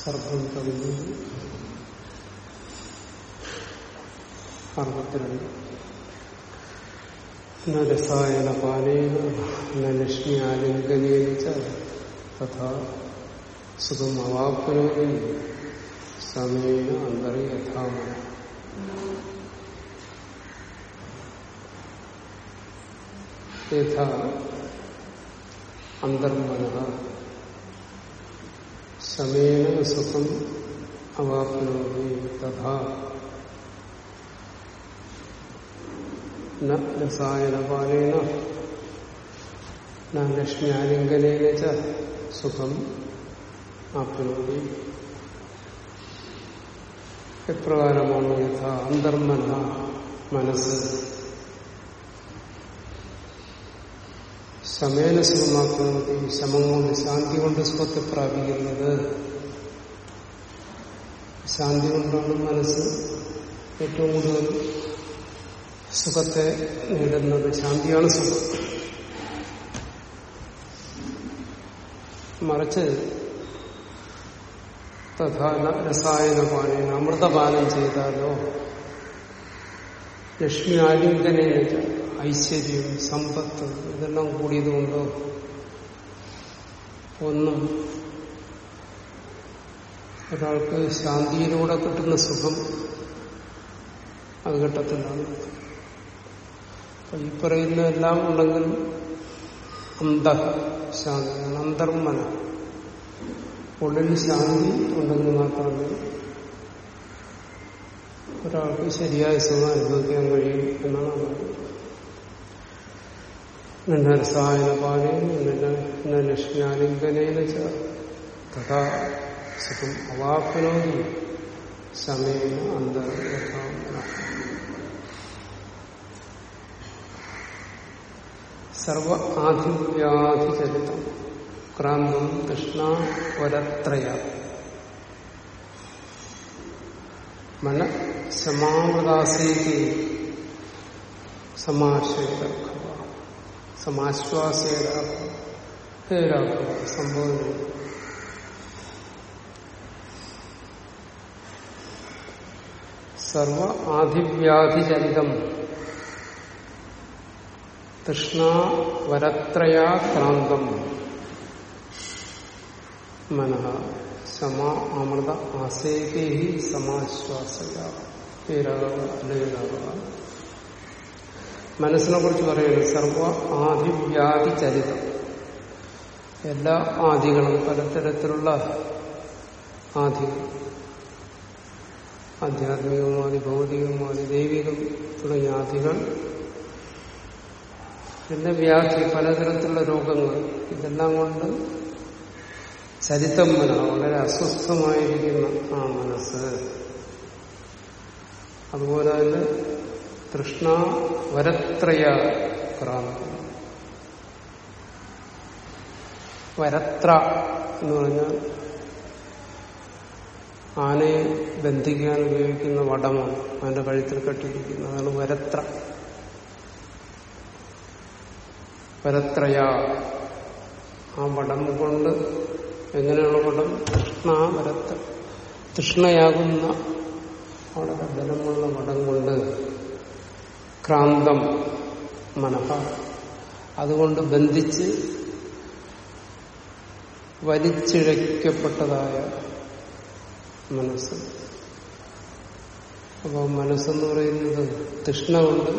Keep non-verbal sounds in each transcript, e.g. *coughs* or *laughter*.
സർപ്പം കവിഞ്ഞു അറുപത്തിരണ്ട് രസായന പാനേന ന ലക്ഷ്മി ആലിംഗനേന തഥാ സുഖം അവാപ്നോതി സമേന അന്തറി യഥാമന യഥാ അന്തർമന സമേന സുഖം അവാപ്നോതി തഥാ. രസായനപാലേന ന ലക്ഷ്മ്യാലിംഗനേന ച സുഖം ആപ്നോതി എപ്രകാരമാണ് യഥ അന്തർമന മനസ്സ്. സമേന സുഖമാക്കുന്നത് ശമം കൊണ്ട് ശാന്തി കൊണ്ട് സുഖത്തെ പ്രാപിക്കുന്നത്. ശാന്തി കൊണ്ടാണ് മനസ്സ് ഏറ്റവും കൂടുതൽ സുഖത്തെ നേടുന്നത്. ശാന്തിയാണ് സുഖം. മറിച്ച് തഥാന രസായന പാനേന അമൃതപാനം ചെയ്താലോ? ലക്ഷ്മി ആലിംഗനേന ഐശ്വര്യം സമ്പത്ത് ഇതെല്ലാം കൂടിയതുകൊണ്ടോ ഒന്നും ഒരാൾക്ക് ശാന്തിയിലൂടെ കിട്ടുന്ന സുഖം അത് കിട്ടത്തില്ല അപ്പൊ ഈ പറയുന്ന എല്ലാം ഉണ്ടെങ്കിൽ അന്ത ശാന്തിയാണ് അന്തർമന ഉള്ളിൽ ശാന്തി ഉണ്ടെങ്കിൽ മാത്രമേ ഒരാൾക്ക് ശരിയായ സുഖം അനുഭവിക്കാൻ കഴിയും എന്നാണ് നിന്റെ രസായന പാനേന ലക്ഷ്മ്യാലിംഗനേന തഥാ സുഖം അവാപ്നോതി. സമയം അന്തർയഥാമന സർവ ആധിവ്യാധിചരിതം ക്രാന്തം കൃഷ്ണ വരത്രയ മന സമാവൃതാസേക്ക് സമാശ്രയരാഘവ സമാശ്വാസേരാഘവ ഹേ രാഘവ സംബോധന സർവ ആധിവ്യാധിചരിതം തൃഷ്ണാവരത്രയാ ക്രാന്തം മനഃ സമ അമൃത ആസേകേ സമാശ്വാസക മനസ്സിനെ കുറിച്ച് പറയുന്നത് സർവ ആദിവ്യാധി ചരിതം. എല്ലാ ആദികളും പലതരത്തിലുള്ള ആദികൾ ആധ്യാത്മികമാതി ഭൗതികമാതി ദൈവികം തുടങ്ങിയ ആദികൾ. പിന്നെ വ്യാധി പലതരത്തിലുള്ള രോഗങ്ങൾ. ഇതെല്ലാം കൊണ്ട് ചരിത്തം മന വളരെ അസ്വസ്ഥമായിരിക്കുന്ന ആ മനസ്സ്. അതുപോലെ തന്നെ തൃഷ്ണ വരത്രയ ക്രാന്തി വരത്ര എന്ന് പറഞ്ഞാൽ ആനയെ ബന്ധിക്കാൻ ഉപയോഗിക്കുന്ന വടമാണ്. അവന്റെ കഴുത്തിൽ കെട്ടിയിരിക്കുന്നത് അതാണ് വരത്ര. വരത്രയ. ആ വടം കൊണ്ട് എങ്ങനെയുള്ള വടം? തൃഷ്ണ വരത്ര. തൃഷ്ണയാകുന്ന വളരെ ബലമുള്ള വടം കൊണ്ട് ക്രാന്തം മനഃ. അതുകൊണ്ട് ബന്ധിച്ച് വലിച്ചിഴയ്ക്കപ്പെട്ടതായ മനസ്സ്. അപ്പോൾ മനസ്സെന്ന് പറയുന്നത് തൃഷ്ണ കൊണ്ട്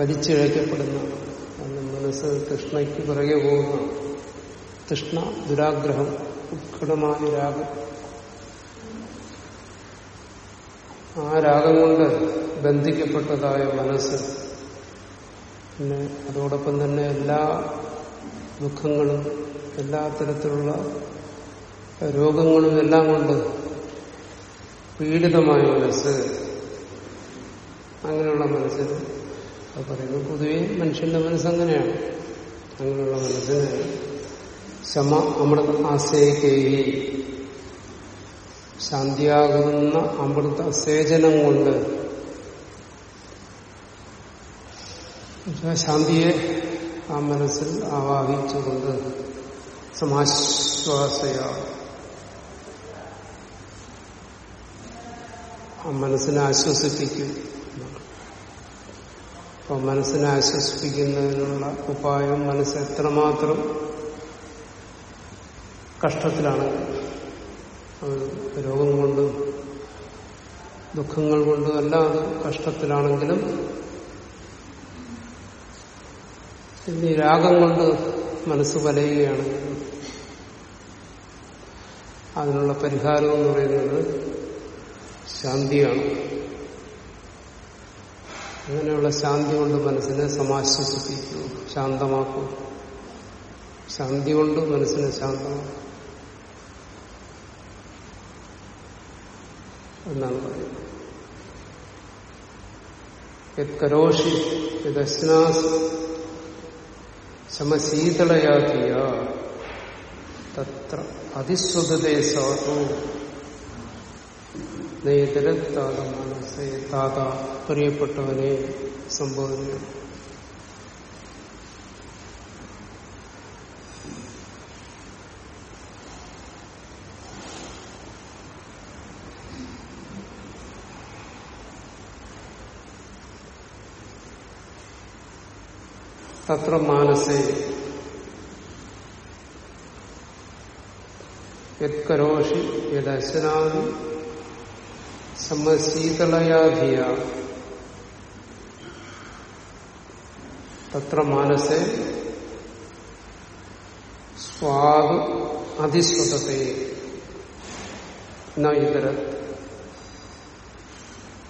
വലിച്ചിഴയ്ക്കപ്പെടുന്ന മനസ്സ് തൃഷ്ണയ്ക്ക് പിറകെ പോകുന്ന തൃഷ്ണ ദുരാഗ്രഹം ഉത്കടമായ രാഗം ആ രാഗം കൊണ്ട് ബന്ധിക്കപ്പെട്ടതായ മനസ്സ്. പിന്നെ അതോടൊപ്പം തന്നെ എല്ലാ ദുഃഖങ്ങളും എല്ലാ തരത്തിലുള്ള രോഗങ്ങളും എല്ലാം കൊണ്ട് പീഡിതമായ മനസ്സ്. അങ്ങനെയുള്ള മനസ്സിൽ അത് പറയുന്നു പൊതുവെ മനുഷ്യന്റെ മനസ്സങ്ങനെയാണ് അങ്ങനെയുള്ള മനസ്സിന് ശമ അമൃത ആശയക്കേഹി ശാന്തിയാകുന്ന അമൃത സേചനം കൊണ്ട് ശാന്തിയെ ആ മനസ്സിൽ ആവാഹിച്ചുകൊണ്ട് സമാശ്വാസയ ആ മനസ്സിനെ ആശ്വസിപ്പിക്കും. അപ്പോൾ മനസ്സിനെ ആശ്വസിപ്പിക്കുന്നതിനുള്ള ഉപായം മനസ്സ് എത്രമാത്രം കഷ്ടത്തിലാണെങ്കിൽ രോഗം കൊണ്ടും ദുഃഖങ്ങൾ കൊണ്ടും എല്ലാം അത് കഷ്ടത്തിലാണെങ്കിലും ഇനി രാഗം കൊണ്ട് മനസ്സ് വലയുകയാണ് അതിനുള്ള പരിഹാരം എന്ന് പറയുന്നത് ശാന്തിയാണ്. അങ്ങനെയുള്ള ശാന്തി കൊണ്ട് മനസ്സിനെ സമാശ്വസിപ്പിക്കൂ ശാന്തമാക്കൂ ശാന്തി കൊണ്ട് മനസ്സിനെ ശാന്തമാക്കും എന്നാണ് പറയുന്നത്. യത്കരോഷി യദശ്നാസ് സമശീതളയാക്കിയ തത്ര അതിസ്വതതേ സാധു നെയ്തരത്താത മനസ്സേ താത പ്രിയപ്പെട്ടവനെ സംബോധന തത്ര മാനസേ യത്കരോഷി യദശനാദി സമശീതളയാധിയ തത്ര മാനസേ സ്വാദു അതിസ്വതത്തെ ന ഇതര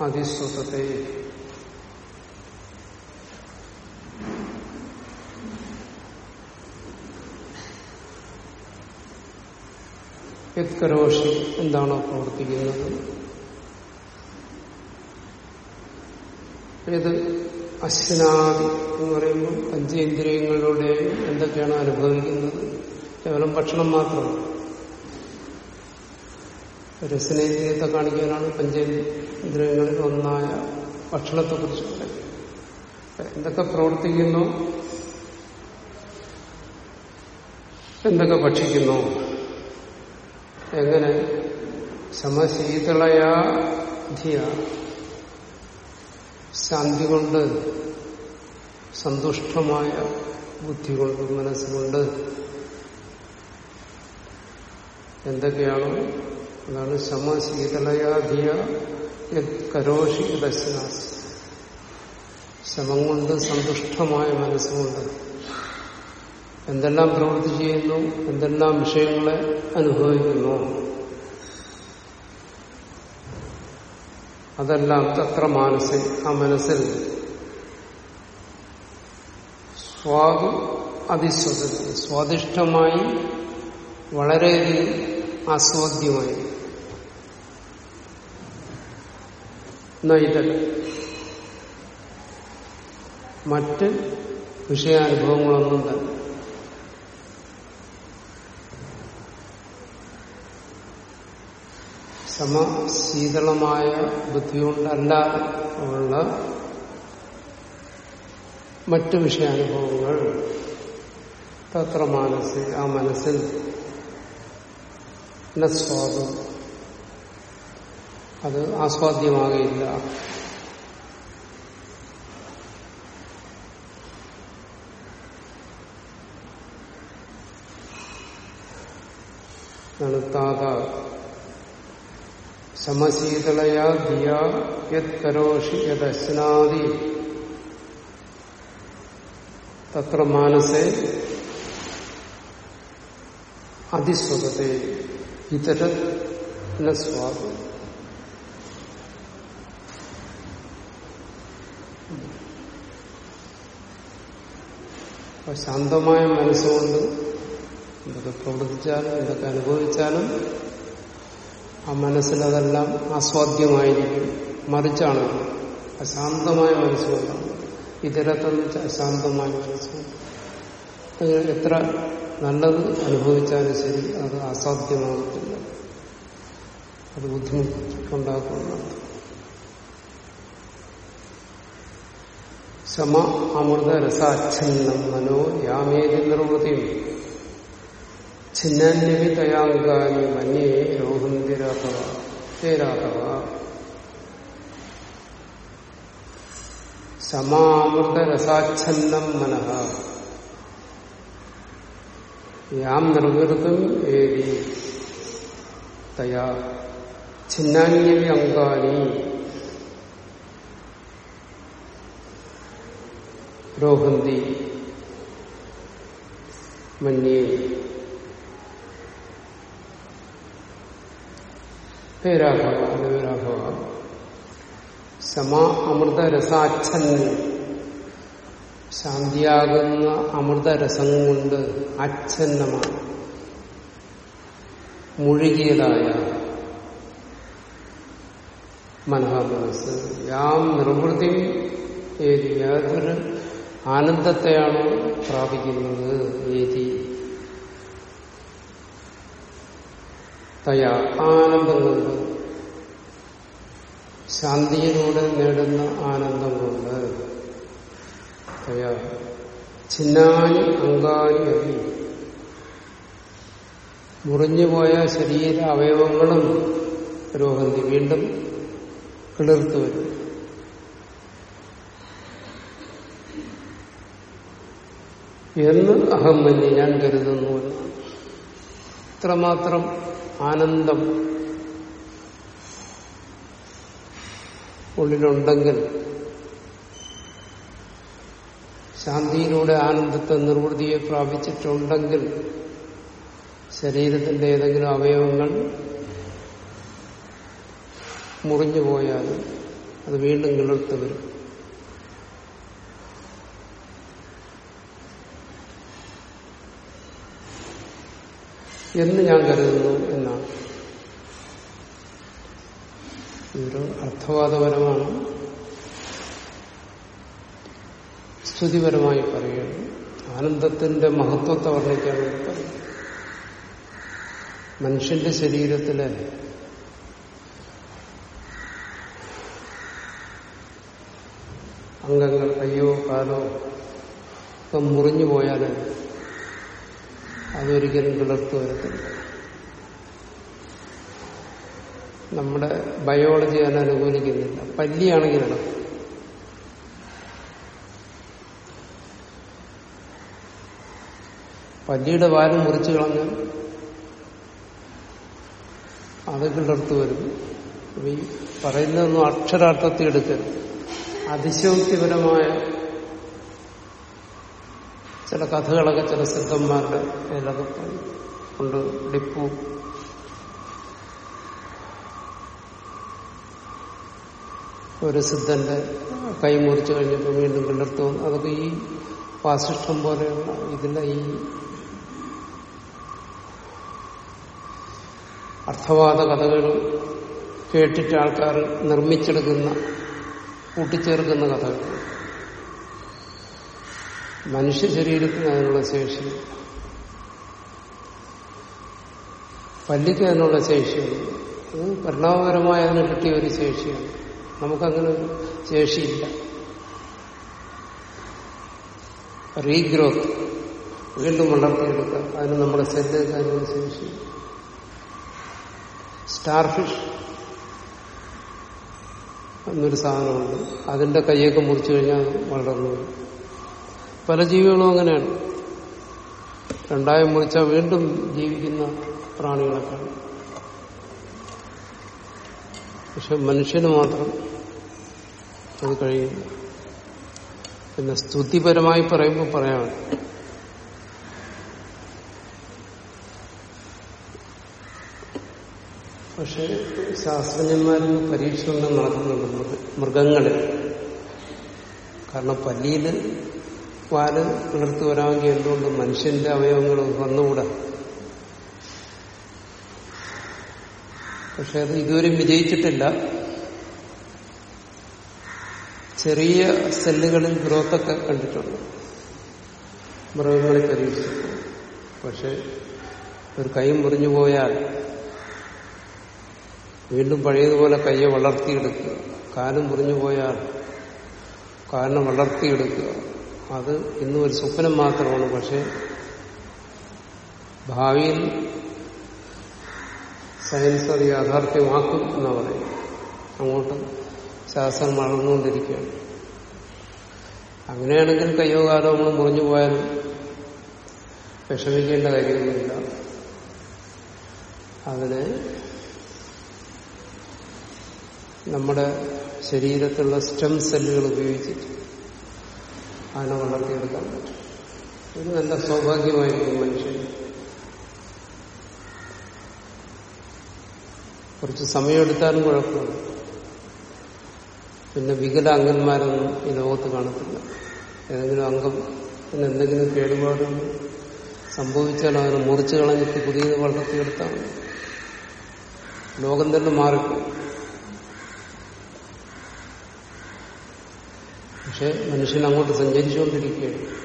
അതിസ്വതത്തെ യത്കരോഷി എന്താണോ പ്രവർത്തിക്കുന്നത്? ഏത് അശ്വനാദി എന്ന് പറയുമ്പോൾ പഞ്ചേന്ദ്രിയങ്ങളിലൂടെ എന്തൊക്കെയാണ് അനുഭവിക്കുന്നത്? കേവലം ഭക്ഷണം മാത്രം. രസനേന്ദ്രിയത്തെ കാണിക്കാനാണ് പഞ്ചേന്ദ്രിയങ്ങളിൽ ഒന്നായ ഭക്ഷണത്തെക്കുറിച്ച് പറയുന്നത് എന്തൊക്കെ പ്രവർത്തിക്കുന്നു? എന്തൊക്കെ ഭക്ഷിക്കുന്നു? എങ്ങനെ? സമശീതളയാധിയ ശാന്തി കൊണ്ട് സന്തുഷ്ടമായ ബുദ്ധി കൊണ്ട് മനസ്സുകൊണ്ട്. എന്തൊക്കെയാണോ? അതാണ് സമശീതളയാധിയ കരോഷി ദശനാസ് ശമം കൊണ്ട് സന്തുഷ്ടമായ മനസ്സുകൊണ്ട്. എന്തെല്ലാം പ്രവൃത്തി ചെയ്യുന്നു എന്തെല്ലാം വിഷയങ്ങളെ അനുഭവിക്കുന്നു. അതെല്ലാം തത്ര മാനസിൽ ആ മനസ്സിൽ സ്വാദു അതിസ്വത സ്വാദിഷ്ടമായി വളരെയധികം ആസ്വാദ്യമായി. നൈതൽ മറ്റ് വിഷയാനുഭവങ്ങളൊന്നും തന്നെ സമശീതളമായ ബുദ്ധികൊണ്ടല്ല ഉള്ള മറ്റു വിഷയാനുഭവങ്ങൾ. തത്ര മനസ്സിൽ ആ മനസ്സിൽ സ്വാദം. അത് ആസ്വാദ്യമാകയില്ല. താത സമശീതളയാ ധിയാ യത് കരോഷി യദശ്നാദി. തത്ര മാനസേ അതിസ്വതത്തെ ഇതര സ്വാദം. ശാന്തമായ മനസ്സുകൊണ്ട് എന്തൊക്കെ പ്രവർത്തിച്ചാലും എന്തൊക്കെ അനുഭവിച്ചാലും ആ മനസ്സിലതെല്ലാം ആസ്വാദ്യമായിരിക്കും മറിച്ചാണ് അശാന്തമായ മനസ്സുകൊണ്ടാണ്. ഇതരത്തെന്ന് വെച്ചാൽ അശാന്തമായ മനസ്സുകൊണ്ട് എത്ര നല്ലത് അനുഭവിച്ചാലും ശരി അത് അസാധ്യമാകത്തില്ല. അത് ബുദ്ധിമുട്ടുണ്ടാക്കുന്നതാണ് സമ അമൃത രസാച്ഛന്നം മനോ യാമേതി നിർവൃതിയും ഛിന്നന്യവി തയാങ്കാനി മന്യേ രോഹന്തിരാഘവ തേരാഘവ. സമാമൃത രസാച്ഛന്നം മനഃ. യാം നിർവൃതം ഏതി തയാ ഛിന്നാന്യവി അങ്കാനി രോഹന്തി മന്യേ. ഹേ രാഘവ രാഘവ സമ അമൃതരസാച്ഛന് ശാന്തിയാകുന്ന അമൃതരസം കൊണ്ട് അച്ഛന്നമാണ് മുഴുകിയതായ മനഃമനസ് യാം നിർവൃതി ഏതി യാതൊരു ആനന്ദത്തെയാണോ പ്രാപിക്കുന്നത്. ഏതി തയാ ആനന്ദം കൊണ്ട്. ശാന്തിയിലൂടെ നേടുന്ന ആനന്ദം കൊണ്ട്. തയാ. ചിന്നാനി അങ്കാനി അതി മുറിഞ്ഞുപോയ ശരീര അവയവങ്ങളും രോഹന്തി വീണ്ടും കിളിർത്തു വരും. എന്ന് അഹം ഞാൻ കരുതുന്നു. എന്നാണ് ഇത്രമാത്രം ആനന്ദം. ഉള്ളിലുണ്ടെങ്കിൽ ശാന്തിയിലൂടെ ആനന്ദത്തെ നിർവൃതിയെ പ്രാപിച്ചിട്ടുണ്ടെങ്കിൽ ശരീരത്തിന്റെ ഏതെങ്കിലും അവയവങ്ങൾ മുറിഞ്ഞു പോയാൽ അത് വീണ്ടും കിളിർത്ത് വരും. എന്ന് ഞാൻ കരുതുന്നു എന്നാണ്. ഇതൊരു അർത്ഥവാദപരമാണ്. സ്തുതിപരമായി പറയുകയാണ്. ആനന്ദത്തിന്റെ മഹത്വത്തെ പറയും മനുഷ്യന്റെ ശരീരത്തിലെ അംഗങ്ങൾ കയ്യോ കാലോ ഒക്കെ മുറിഞ്ഞു പോയാൽ അതൊരിക്കലും കിളർത്തു വരത്തില്ല നമ്മുടെ ബയോളജി അതിനെ അനുകൂലിക്കുന്നില്ല. പല്ലിയാണെങ്കിൽ നടക്കും പല്ലിയുടെ വാലും മുറിച്ചു കളഞ്ഞാൽ അത് കിളർത്തു വരും പറയുന്നതൊന്നും അക്ഷരാർത്ഥത്തിൽ എടുക്കരുത്. അതിശോക്തിപരമായ ചില കഥകളൊക്കെ ചില സിദ്ധന്മാരുടെ ഇതിലൊക്കെ ഉണ്ട്. ഡിപ്പു ഒരു സിദ്ധന്റെ കൈ മുറിച്ചു കഴിഞ്ഞപ്പോൾ വീണ്ടും പിന്നെടുത്തു അതൊക്കെ ഈ വാസിഷ്ടം പോലെയുള്ള ഇതിന്റെ ഈ അർത്ഥവാദ കഥകൾ കേട്ടിട്ട് ആൾക്കാർ നിർമ്മിച്ചെടുക്കുന്ന കൂട്ടിച്ചേർക്കുന്ന കഥകൾ. മനുഷ്യ ശരീരത്തിന് അതിനുള്ള ശേഷി. പല്ലിക്ക് അതിനുള്ള ശേഷിയാണ് പരിണാമപരമായി അതിന് കിട്ടിയ ഒരു ശേഷിയാണ്. നമുക്കങ്ങനെ ശേഷിയില്ല. റീഗ്രോത്ത്. വീണ്ടും വളർത്തിയെടുക്കുക അതിന് നമ്മുടെ അതിനുള്ള ശേഷി. സ്റ്റാർഫിഷ് എന്നൊരു സാധനമുണ്ട്. അതിന്റെ കൈയൊക്കെ മുറിച്ചു കഴിഞ്ഞാൽ വളർന്നു പല ജീവികളും അങ്ങനെയാണ്. രണ്ടായം മുറിച്ചാൽ വീണ്ടും ജീവിക്കുന്ന പ്രാണികളൊക്കെ. പക്ഷെ മനുഷ്യന് മാത്രം അത് കഴിയില്ല പിന്നെ സ്തുതിപരമായി പറയുമ്പോൾ പറയാം. പക്ഷെ ശാസ്ത്രജ്ഞന്മാരിൽ പരീക്ഷണം നടക്കുന്നുണ്ട്. മൃഗ മൃഗങ്ങളിൽ കാരണം പല്ലിയിൽ പാൽ കിളിർത്ത് വരാമെങ്കിൽ എന്തുകൊണ്ട് മനുഷ്യന്റെ അവയവങ്ങൾ വന്നുകൂടാ? പക്ഷെ അത് ഇതുവരെ വിജയിച്ചിട്ടില്ല. ചെറിയ സെല്ലുകളിൽ ഗ്രോത്തൊക്കെ കണ്ടിട്ടുണ്ട്. മൃഗങ്ങളിൽ പരീക്ഷിച്ചു. പക്ഷെ ഒരു കൈ മുറിഞ്ഞു പോയാൽ വീണ്ടും പഴയതുപോലെ കയ്യെ വളർത്തിയെടുക്കുക. കാലം മുറിഞ്ഞു പോയാൽ കാലിനെ വളർത്തിയെടുക്കുക. അത് ഇന്നും ഒരു സ്വപ്നം മാത്രമാണ് പക്ഷെ ഭാവിയിൽ സയൻസ് അത് യാഥാർത്ഥ്യമാക്കും എന്നാ പറയും അങ്ങോട്ട് ശാസ്ത്രം വളർന്നുകൊണ്ടിരിക്കുകയാണ്. അങ്ങനെയാണെങ്കിൽ കയ്യോ കാലോ നമ്മൾ മുറിഞ്ഞു പോയാലും വിഷമിക്കേണ്ട കാര്യമൊന്നുമില്ല. അതിന് നമ്മുടെ ശരീരത്തിലുള്ള സ്റ്റെം സെല്ലുകൾ ഉപയോഗിച്ചിട്ട് അതിനെ വളർത്തിയെടുക്കാൻ പറ്റും. ഇത് നല്ല സൗഭാഗ്യമായിരിക്കും മനുഷ്യൻ. കുറച്ച് സമയമെടുത്താലും കുഴപ്പമില്ല. പിന്നെ വികല അംഗന്മാരൊന്നും ഈ ലോകത്ത് കാണത്തില്ല. ഏതെങ്കിലും അംഗം പിന്നെ എന്തെങ്കിലും കേടുപാടും സംഭവിച്ചാൽ അവരെ മുറിച്ചു കളഞ്ഞിട്ട് പുതിയത് വളർത്തിയെടുത്താൽ ലോകം തന്നെ മാറിപ്പോകും. പക്ഷെ മനുഷ്യൻ അങ്ങോട്ട് സഞ്ചരിച്ചുകൊണ്ടിരിക്കുകയാണ്.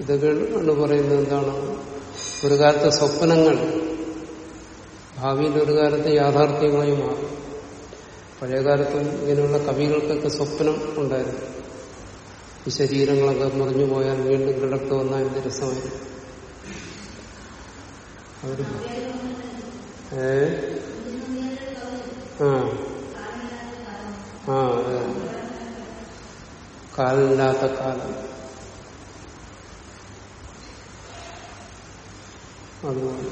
ഇതൊക്കെ ആണ് പറയുന്നത് എന്താണ്? ഒരു കാലത്തെ സ്വപ്നങ്ങൾ ഭാവിയിൽ ഒരു കാലത്ത് യാഥാർത്ഥ്യമായി മാറും. പഴയകാലത്ത് ഇങ്ങനെയുള്ള കവികൾക്കൊക്കെ സ്വപ്നം ഉണ്ടായിരുന്നു. ഈ ശരീരങ്ങളൊക്കെ മുറിഞ്ഞു പോയാൽ വീണ്ടും കിടത്തു വന്നാൽ എന്ത് രസമായിരുന്നു. ഏ? ആ. ആ അതെ. കാലില്ലാത്ത കാലം. അതുപോലെ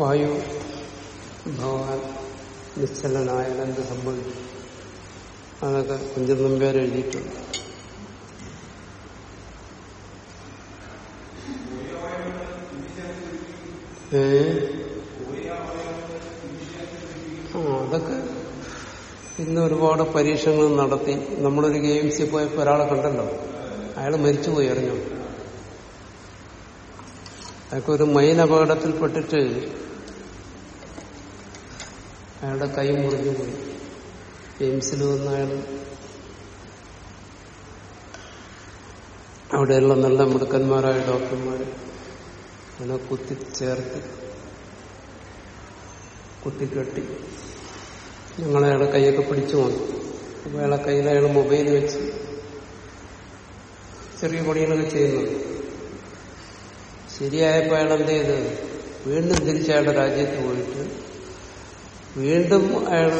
വായു ഭഗവാൻ നിശ്ചലനായാൽ എന്ത് സംഭവിക്കും അതൊക്കെ കുഞ്ചൻ നമ്പ്യാർ എഴുതിയിട്ടുണ്ട്. ഏ ആ അതൊക്കെ ഇന്ന് ഒരുപാട് പരീക്ഷണങ്ങൾ നടത്തി. നമ്മളൊരു ഗെയിംസിൽ പോയപ്പോൾ ഒരാളെ കണ്ടല്ലോ. അയാൾ മരിച്ചുപോയി അറിഞ്ഞു? അയാൾക്ക് ഒരു മൈൻ അപകടത്തിൽപ്പെട്ടിട്ട് അയാളുടെ കൈ മുറിഞ്ഞു പോയി. എയിംസിൽ വന്ന അയാൾ അവിടെയുള്ള നല്ല മിടുക്കന്മാരായ ഡോക്ടർമാർ അതിനെ കുത്തിച്ചേർത്ത് കുത്തിക്കെട്ടി ഞങ്ങളയാളെ കൈയൊക്കെ പിടിച്ചു വന്നു അപ്പൊ അയാളെ കയ്യിൽ അയാൾ മൊബൈൽ വെച്ച് ചെറിയ പണികളൊക്കെ ചെയ്യുന്നു. ശരിയായപ്പോൾ അയാൾ എന്ത് ചെയ്ത്? വീണ്ടും തിരിച്ച് അയാളുടെ രാജ്യത്ത് പോയിട്ട് വീണ്ടും അയാൾ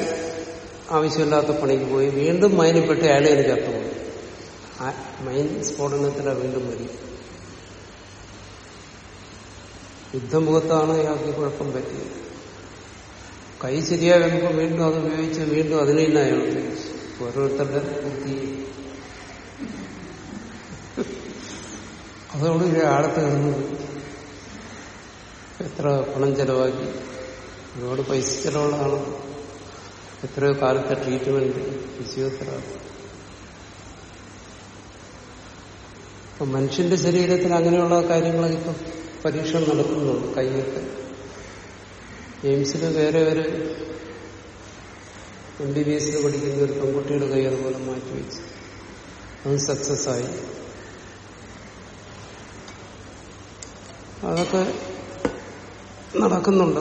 ആവശ്യമില്ലാത്ത പണിക്ക് പോയി. വീണ്ടും മൈനിൽപ്പെട്ട് അയാളെ എനിക്ക് ചത്തുപോയി ആ മൈൻ സ്ഫോടനത്തിലാണ് വീണ്ടും വരി യുദ്ധമുഖത്താണ് അയാൾക്ക് കുഴപ്പം പറ്റിയത്. കൈ ശരിയായി വരുമ്പോൾ വീണ്ടും അത് ഉപയോഗിച്ച് വീണ്ടും അതിനെ തന്നെ അയാൾ ഉപയോഗിച്ചു. ഓരോരുത്തരുടെ ബുദ്ധി. അതോട് ആഴത്ത് കിടന്നു. എത്ര പണം ചെലവാക്കി. ഒരുപാട് പൈസ ചെലവുള്ളതാണ്. എത്രയോ കാലത്തെ ട്രീറ്റ്മെന്റ് ഫിസിയോതെറാപ്പി മനുഷ്യന്റെ ശരീരത്തിൽ അങ്ങനെയുള്ള കാര്യങ്ങളൊക്കെ പരീക്ഷണം നടക്കുന്നുണ്ട്. കൈയൊക്കെ. എയിംസിൽ വേറെ ഒരു എം ബി ബി എസിൽ പഠിക്കുന്ന ഒരു പെൺകുട്ടിയുടെ കൈ അതുപോലെ മാറ്റിവെച്ചു അത് സക്സസ് ആയി. അതൊക്കെ നടക്കുന്നുണ്ട്.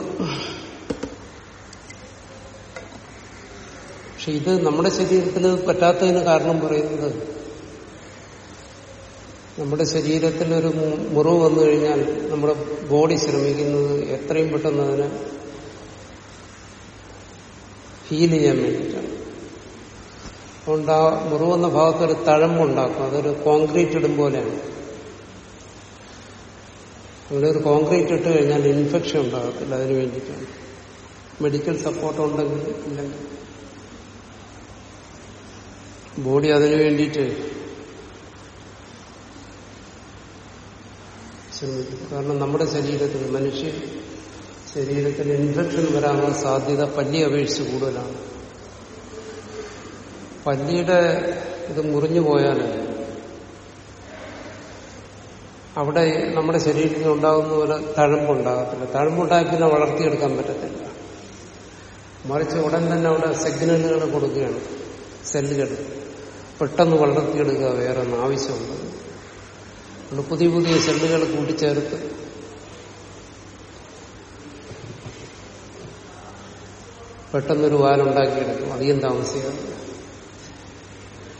പക്ഷെ ഇത് നമ്മുടെ ശരീരത്തിന് പറ്റാത്തതിന് കാരണം പറയുന്നത് നമ്മുടെ ശരീരത്തിൽ ഒരു മുറിവ് വന്നു കഴിഞ്ഞാൽ നമ്മുടെ ബോഡി ശ്രമിക്കുന്നത് എത്രയും പെട്ടെന്ന് അതിനെ ഹീൽ ചെയ്യാൻ വേണ്ടിയിട്ടാണ് അതുകൊണ്ട് ആ മുറിവെന്ന ഭാഗത്ത് ഒരു തഴമ്പുണ്ടാക്കും. അതൊരു കോൺക്രീറ്റ് ഇടും പോലെയാണ്. അവിടെ ഒരു കോൺക്രീറ്റ് ഇട്ട് കഴിഞ്ഞാൽ ഇൻഫെക്ഷൻ ഉണ്ടാകത്തില്ല അതിന് വേണ്ടിയിട്ടാണ്. മെഡിക്കൽ സപ്പോർട്ട് ഉണ്ടെങ്കിൽ ഇല്ലെങ്കിൽ. ബോഡി അതിനു വേണ്ടിയിട്ട് ശ്രമിക്കും. കാരണം നമ്മുടെ ശരീരത്തിൽ മനുഷ്യ ശരീരത്തിൽ ഇൻഫെക്ഷൻ വരാനുള്ള സാധ്യത പല്ലി അപേക്ഷിച്ച് കൂടുതലാണ്. പല്ലിയുടെ ഇത് മുറിഞ്ഞു പോയാൽ അവിടെ നമ്മുടെ ശരീരത്തിൽ ഉണ്ടാകുന്ന ഒരു തഴമ്പുണ്ടാകത്തില്ല തഴമ്പുണ്ടായി പിന്നെ വളർത്തിയെടുക്കാൻ പറ്റത്തില്ല. മറിച്ച് ഉടൻ തന്നെ അവിടെ സിഗ്നലുകൾ കൊടുക്കുകയാണ്. സെല്ലുകൾ. പെട്ടെന്ന് വളർത്തിയെടുക്കുക വേറെ ഒന്നും ആവശ്യമുണ്ട്. പുതിയ പുതിയ സെല്ലുകൾ കൂട്ടിച്ചേർത്ത് പെട്ടെന്നൊരു വാലുണ്ടാക്കിയെടുക്കും അധികം താമസിക്കാതെ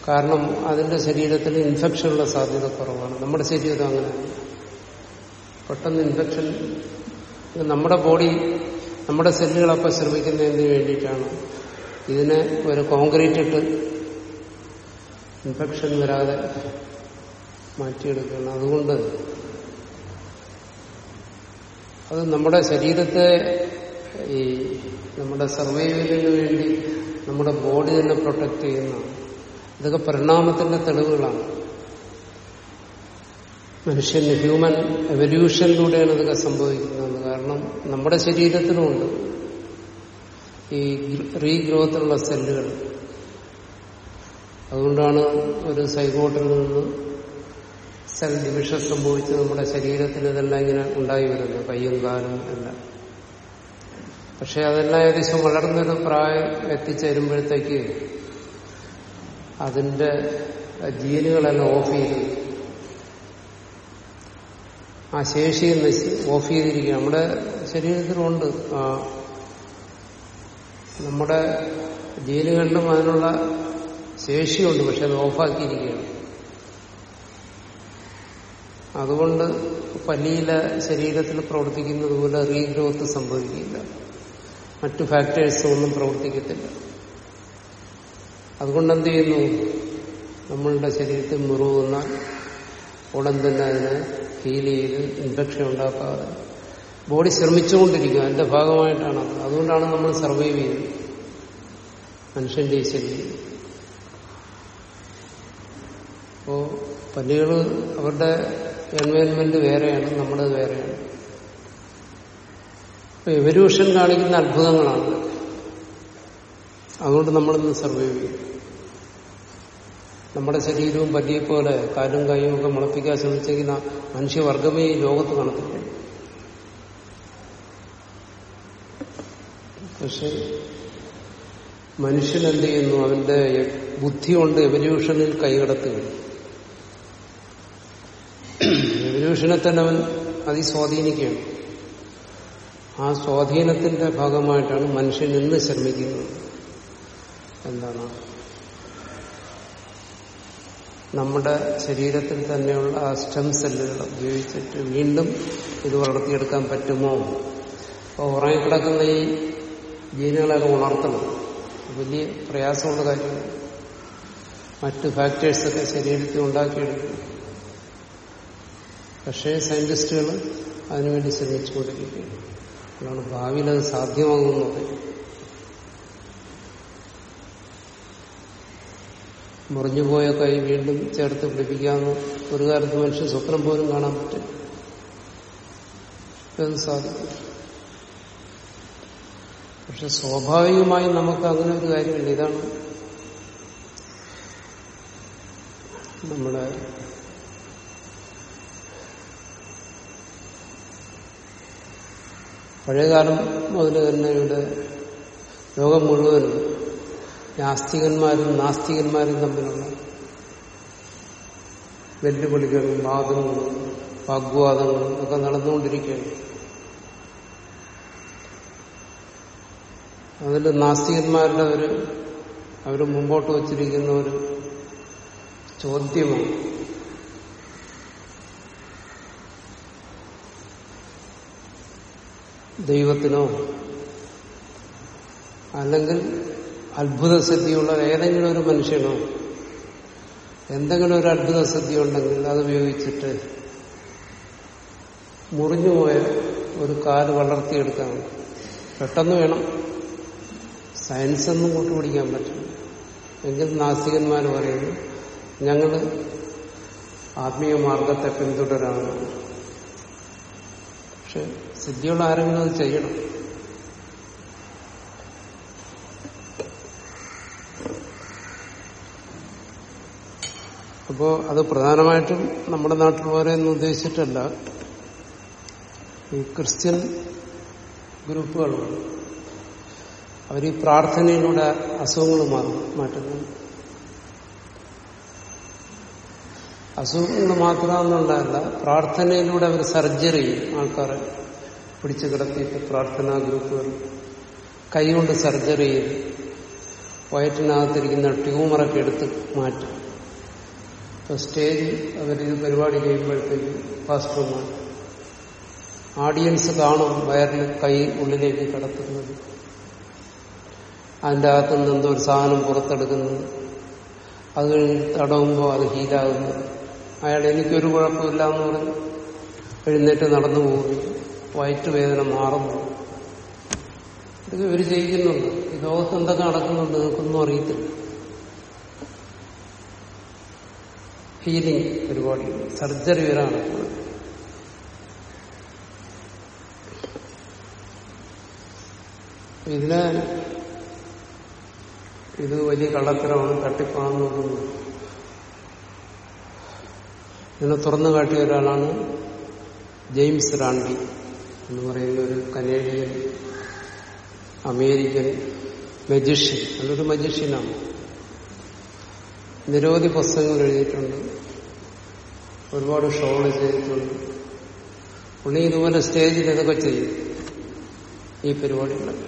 കാരണം അതിന്റെ ശരീരത്തിൽ ഇൻഫെക്ഷനുള്ള സാധ്യത കുറവാണ്. നമ്മുടെ ശരീരം അങ്ങനെ പെട്ടെന്ന് ഇൻഫെക്ഷൻ നമ്മുടെ ബോഡി നമ്മുടെ സെല്ലുകളൊക്കെ ശ്രമിക്കുന്നതിന് വേണ്ടിയിട്ടാണ്. ഇതിനെ ഒരു കോൺക്രീറ്റ് ഇട്ട് ഇൻഫെക്ഷൻ വരാതെ മാറ്റിയെടുക്കണം അതുകൊണ്ട് അത് നമ്മുടെ ശരീരത്തെ ഈ നമ്മുടെ സർവൈവലിന് വേണ്ടി നമ്മുടെ ബോഡി തന്നെ പ്രൊട്ടക്ട് ചെയ്യുന്നതാണ് ഇതൊക്കെ പരിണാമത്തിന്റെ തെളിവുകളാണ്. മനുഷ്യൻ ഹ്യൂമൻ എവല്യൂഷനിലൂടെയാണ് ഇതൊക്കെ സംഭവിക്കുന്നത്. കാരണം നമ്മുടെ ശരീരത്തിനുമുണ്ട് ഈ റീഗ്രോത്തിലുള്ള സെല്ലുകൾ. അതുകൊണ്ടാണ് ഒരു സൈഗോട്ടിൽ നിന്ന് സെൽ ഡിവിഷൻ സംഭവിച്ച് നമ്മുടെ ശരീരത്തിന് ഇതെല്ലാം ഇങ്ങനെ ഉണ്ടായി വരുന്നത്. കയ്യും കാലും എല്ലാം. പക്ഷെ അതെല്ലാം ഏകദേശം വളർന്നൊരു പ്രായം എത്തിച്ചേരുമ്പോഴത്തേക്ക് അതിന്റെ ജീനുകളെല്ലാം ഓഫ് ചെയ്ത് ആ ശേഷി ഓഫ് ചെയ്തിരിക്കുക നമ്മുടെ ശരീരത്തിലുണ്ട്. ആ നമ്മുടെ ജീനുകളിലും അതിനുള്ള ശേഷിയുണ്ട് പക്ഷെ അത് ഓഫാക്കിയിരിക്കുകയാണ്. അതുകൊണ്ട് പല്ലിയിലെ ശരീരത്തിൽ പ്രവർത്തിക്കുന്നത് പോലെ റീഗ്രോത്ത് സംഭവിക്കില്ല. മറ്റു ഫാക്ടേഴ്സും ഒന്നും പ്രവർത്തിക്കത്തില്ല. അതുകൊണ്ട് എന്ത് ചെയ്യുന്നു നമ്മളുടെ ശരീരത്തിൽ മുറിവുന്ന ഉടൻ തന്നെ അതിനെ ഹീൽ ചെയ്ത് ഇൻഫെക്ഷൻ ഉണ്ടാക്കാതെ ബോഡി ശ്രമിച്ചുകൊണ്ടിരിക്കുക. അതിന്റെ ഭാഗമായിട്ടാണ് അതുകൊണ്ടാണ് നമ്മൾ സർവൈവ് ചെയ്യുന്നത്. മനുഷ്യന്റെ ഈ ശരീരം അപ്പോ പല്ലികൾ അവരുടെ എൻവയൺമെന്റ് വേറെയാണ് നമ്മളത് വേറെയാണ്. എവല്യൂഷൻ കാണിക്കുന്ന അത്ഭുതങ്ങളാണ്. അതുകൊണ്ട് നമ്മളിന്ന് സർവൈവ് ചെയ്യും. നമ്മുടെ ശരീരവും പല്ലിയെ പോലെ കാലും കൈയും ഒക്കെ മുളപ്പിക്കാൻ ശ്രമിച്ചിരിക്കുന്ന മനുഷ്യവർഗമേ ഈ ലോകത്ത് കാണത്തില്ല. പക്ഷെ മനുഷ്യൻ എന്ത് ചെയ്യുന്നു? അവന്റെ ബുദ്ധി കൊണ്ട് എവല്യൂഷനിൽ കൈകടത്തുകയാണ്. എവല്യൂഷനെ തന്നെ അവൻ അതിസ്വാധീനിക്കുകയാണ്. ആ സ്വാധീനത്തിന്റെ ഭാഗമായിട്ടാണ് മനുഷ്യൻ ഇന്ന് ശ്രമിക്കുന്നത്. എന്താണ്? നമ്മുടെ ശരീരത്തിൽ തന്നെയുള്ള ആ സ്റ്റെം സെല്ലുകൾ ഉപയോഗിച്ചിട്ട് വീണ്ടും ഇത് വളർത്തിയെടുക്കാൻ പറ്റുമോ? അപ്പോൾ ഉറങ്ങിക്കിടക്കുന്ന ഈ ജീനുകളൊക്കെ ഉണർത്തണം വലിയ പ്രയാസമുള്ള കാര്യമാണ്. മറ്റ് ഫാക്ടേഴ്സൊക്കെ ശരീരത്തിൽ ഉണ്ടാക്കിയെടുക്കും. പക്ഷേ സയന്റിസ്റ്റുകൾ അതിനുവേണ്ടി ശ്രമിച്ചുകൊണ്ടിരിക്കുകയാണ്. അതാണ് ഭാവിയിൽ അത് സാധ്യമാകുന്നത് മുറിഞ്ഞുപോയ കൈ വീണ്ടും ചേർത്ത് പിടിപ്പിക്കാമെന്ന് ഒരു കാലത്ത് മനുഷ്യ സ്വപ്നം പോലും കാണാൻ പറ്റും അത് സാധിക്കും പക്ഷെ സ്വാഭാവികമായും നമുക്ക് അങ്ങനെ ഒരു കാര്യമില്ല. ഇതാണ് നമ്മുടെ പഴയകാലം മുതൽ തന്നെ ഇവിടെ ലോകം മുഴുവനും ആസ്തികന്മാരും നാസ്തികന്മാരും തമ്മിലുള്ള വെല്ലുവിളികളും വാദങ്ങളും വാഗ്വാദങ്ങളും ഒക്കെ നടന്നുകൊണ്ടിരിക്കുകയാണ്. അതിൽ നാസ്തികന്മാരുടെ ഒരു അവർ മുമ്പോട്ട് വച്ചിരിക്കുന്ന ഒരു ചോദ്യമാണ് ദൈവത്തിനോ അല്ലെങ്കിൽ അത്ഭുത സിദ്ധിയുള്ള ഏതെങ്കിലും ഒരു മനുഷ്യനോ എന്തെങ്കിലും ഒരു അത്ഭുത സിദ്ധി ഉണ്ടെങ്കിൽ അത് ഉപയോഗിച്ചിട്ട് മുറിഞ്ഞുപോയ ഒരു കാൽ വളർത്തിയെടുക്കാൻ പെട്ടെന്ന് വേണം. സയൻസ് ഒന്നും കൂട്ടുപിടിക്കാൻ പറ്റില്ല. എങ്കിൽ നാസ്തികന്മാർ പറയുന്നു ഞങ്ങൾ ആത്മീയ മാർഗത്തെ പിന്തുടരാണ് പക്ഷെ സിദ്ധിയുള്ള ആരെങ്കിലും അത് ചെയ്യണം. അപ്പോ അത് പ്രധാനമായിട്ടും നമ്മുടെ നാട്ടിലുള്ളവരെ ഒന്നും ഉദ്ദേശിച്ചിട്ടല്ല. ഈ ക്രിസ്ത്യൻ ഗ്രൂപ്പുകളുണ്ട് അവർ ഈ പ്രാർത്ഥനയിലൂടെ അസുഖങ്ങൾ മാറും മാറ്റുന്നു അസുഖങ്ങൾ മാത്രമെന്നുള്ളതല്ല പ്രാർത്ഥനയിലൂടെ അവർ സർജറി ആൾക്കാരെ പിടിച്ചു കിടത്തിയിട്ട് പ്രാർത്ഥനാ ഗ്രൂപ്പുകൾ. കൈകൊണ്ട് സർജറി ചെയ്ത് വയറ്റിനകത്തിരിക്കുന്ന ട്യൂമറൊക്കെ എടുത്ത് മാറ്റും. സ്റ്റേജിൽ അവരിത് പരിപാടി ചെയ്യുമ്പോഴത്തേക്ക് പാസ്റ്റർമാർ ഓഡിയൻസ് കാണും വയറിൽ കൈ ഉള്ളിലേക്ക് കടത്തുന്നത്. അതിന്റെ അകത്തുനിന്ന് എന്തോ ഒരു സാധനം പുറത്തെടുക്കുന്നത്. അത് കഴിഞ്ഞ് തടവുമ്പോൾ അത് ഹീലാകുന്നത്. അയാൾ എനിക്കൊരു കുഴപ്പമില്ല എന്ന് പറഞ്ഞ് എഴുന്നേറ്റ് നടന്നു പോകുന്നു. വയറ്റുവേദന മാറുന്നു ഇതൊക്കെ ഇവർ ചെയ്യിക്കുന്നുണ്ട്. ഈ ലോകത്ത് എന്തൊക്കെ നടക്കുന്നുണ്ട് നിങ്ങൾക്കൊന്നും അറിയത്തില്ല. ഹീലിംഗ് ഒരുപാട് സർജറി വരെ നടക്കുന്നത് ഇതിന് ഇത് വലിയ കള്ളത്തരമാണ്. തട്ടിപ്പാണെന്ന് ഇതിനെ തുറന്നു കാട്ടിയ ഒരാളാണ് ജെയിംസ് റാണ്ടി എന്ന് പറയുന്ന ഒരു കനേഡിയൻ അമേരിക്കൻ മജിഷ്യൻ അതൊരു മജിഷ്യനാണ് നിരവധി പുസ്തകങ്ങൾ എഴുതിയിട്ടുണ്ട്. ഒരുപാട് ഷോകൾ ചെയ്തിട്ടുണ്ട്. പുള്ളി ഇതുപോലെ സ്റ്റേജിൽ ഇതൊക്കെ ചെയ്യും ഈ പരിപാടികളൊക്കെ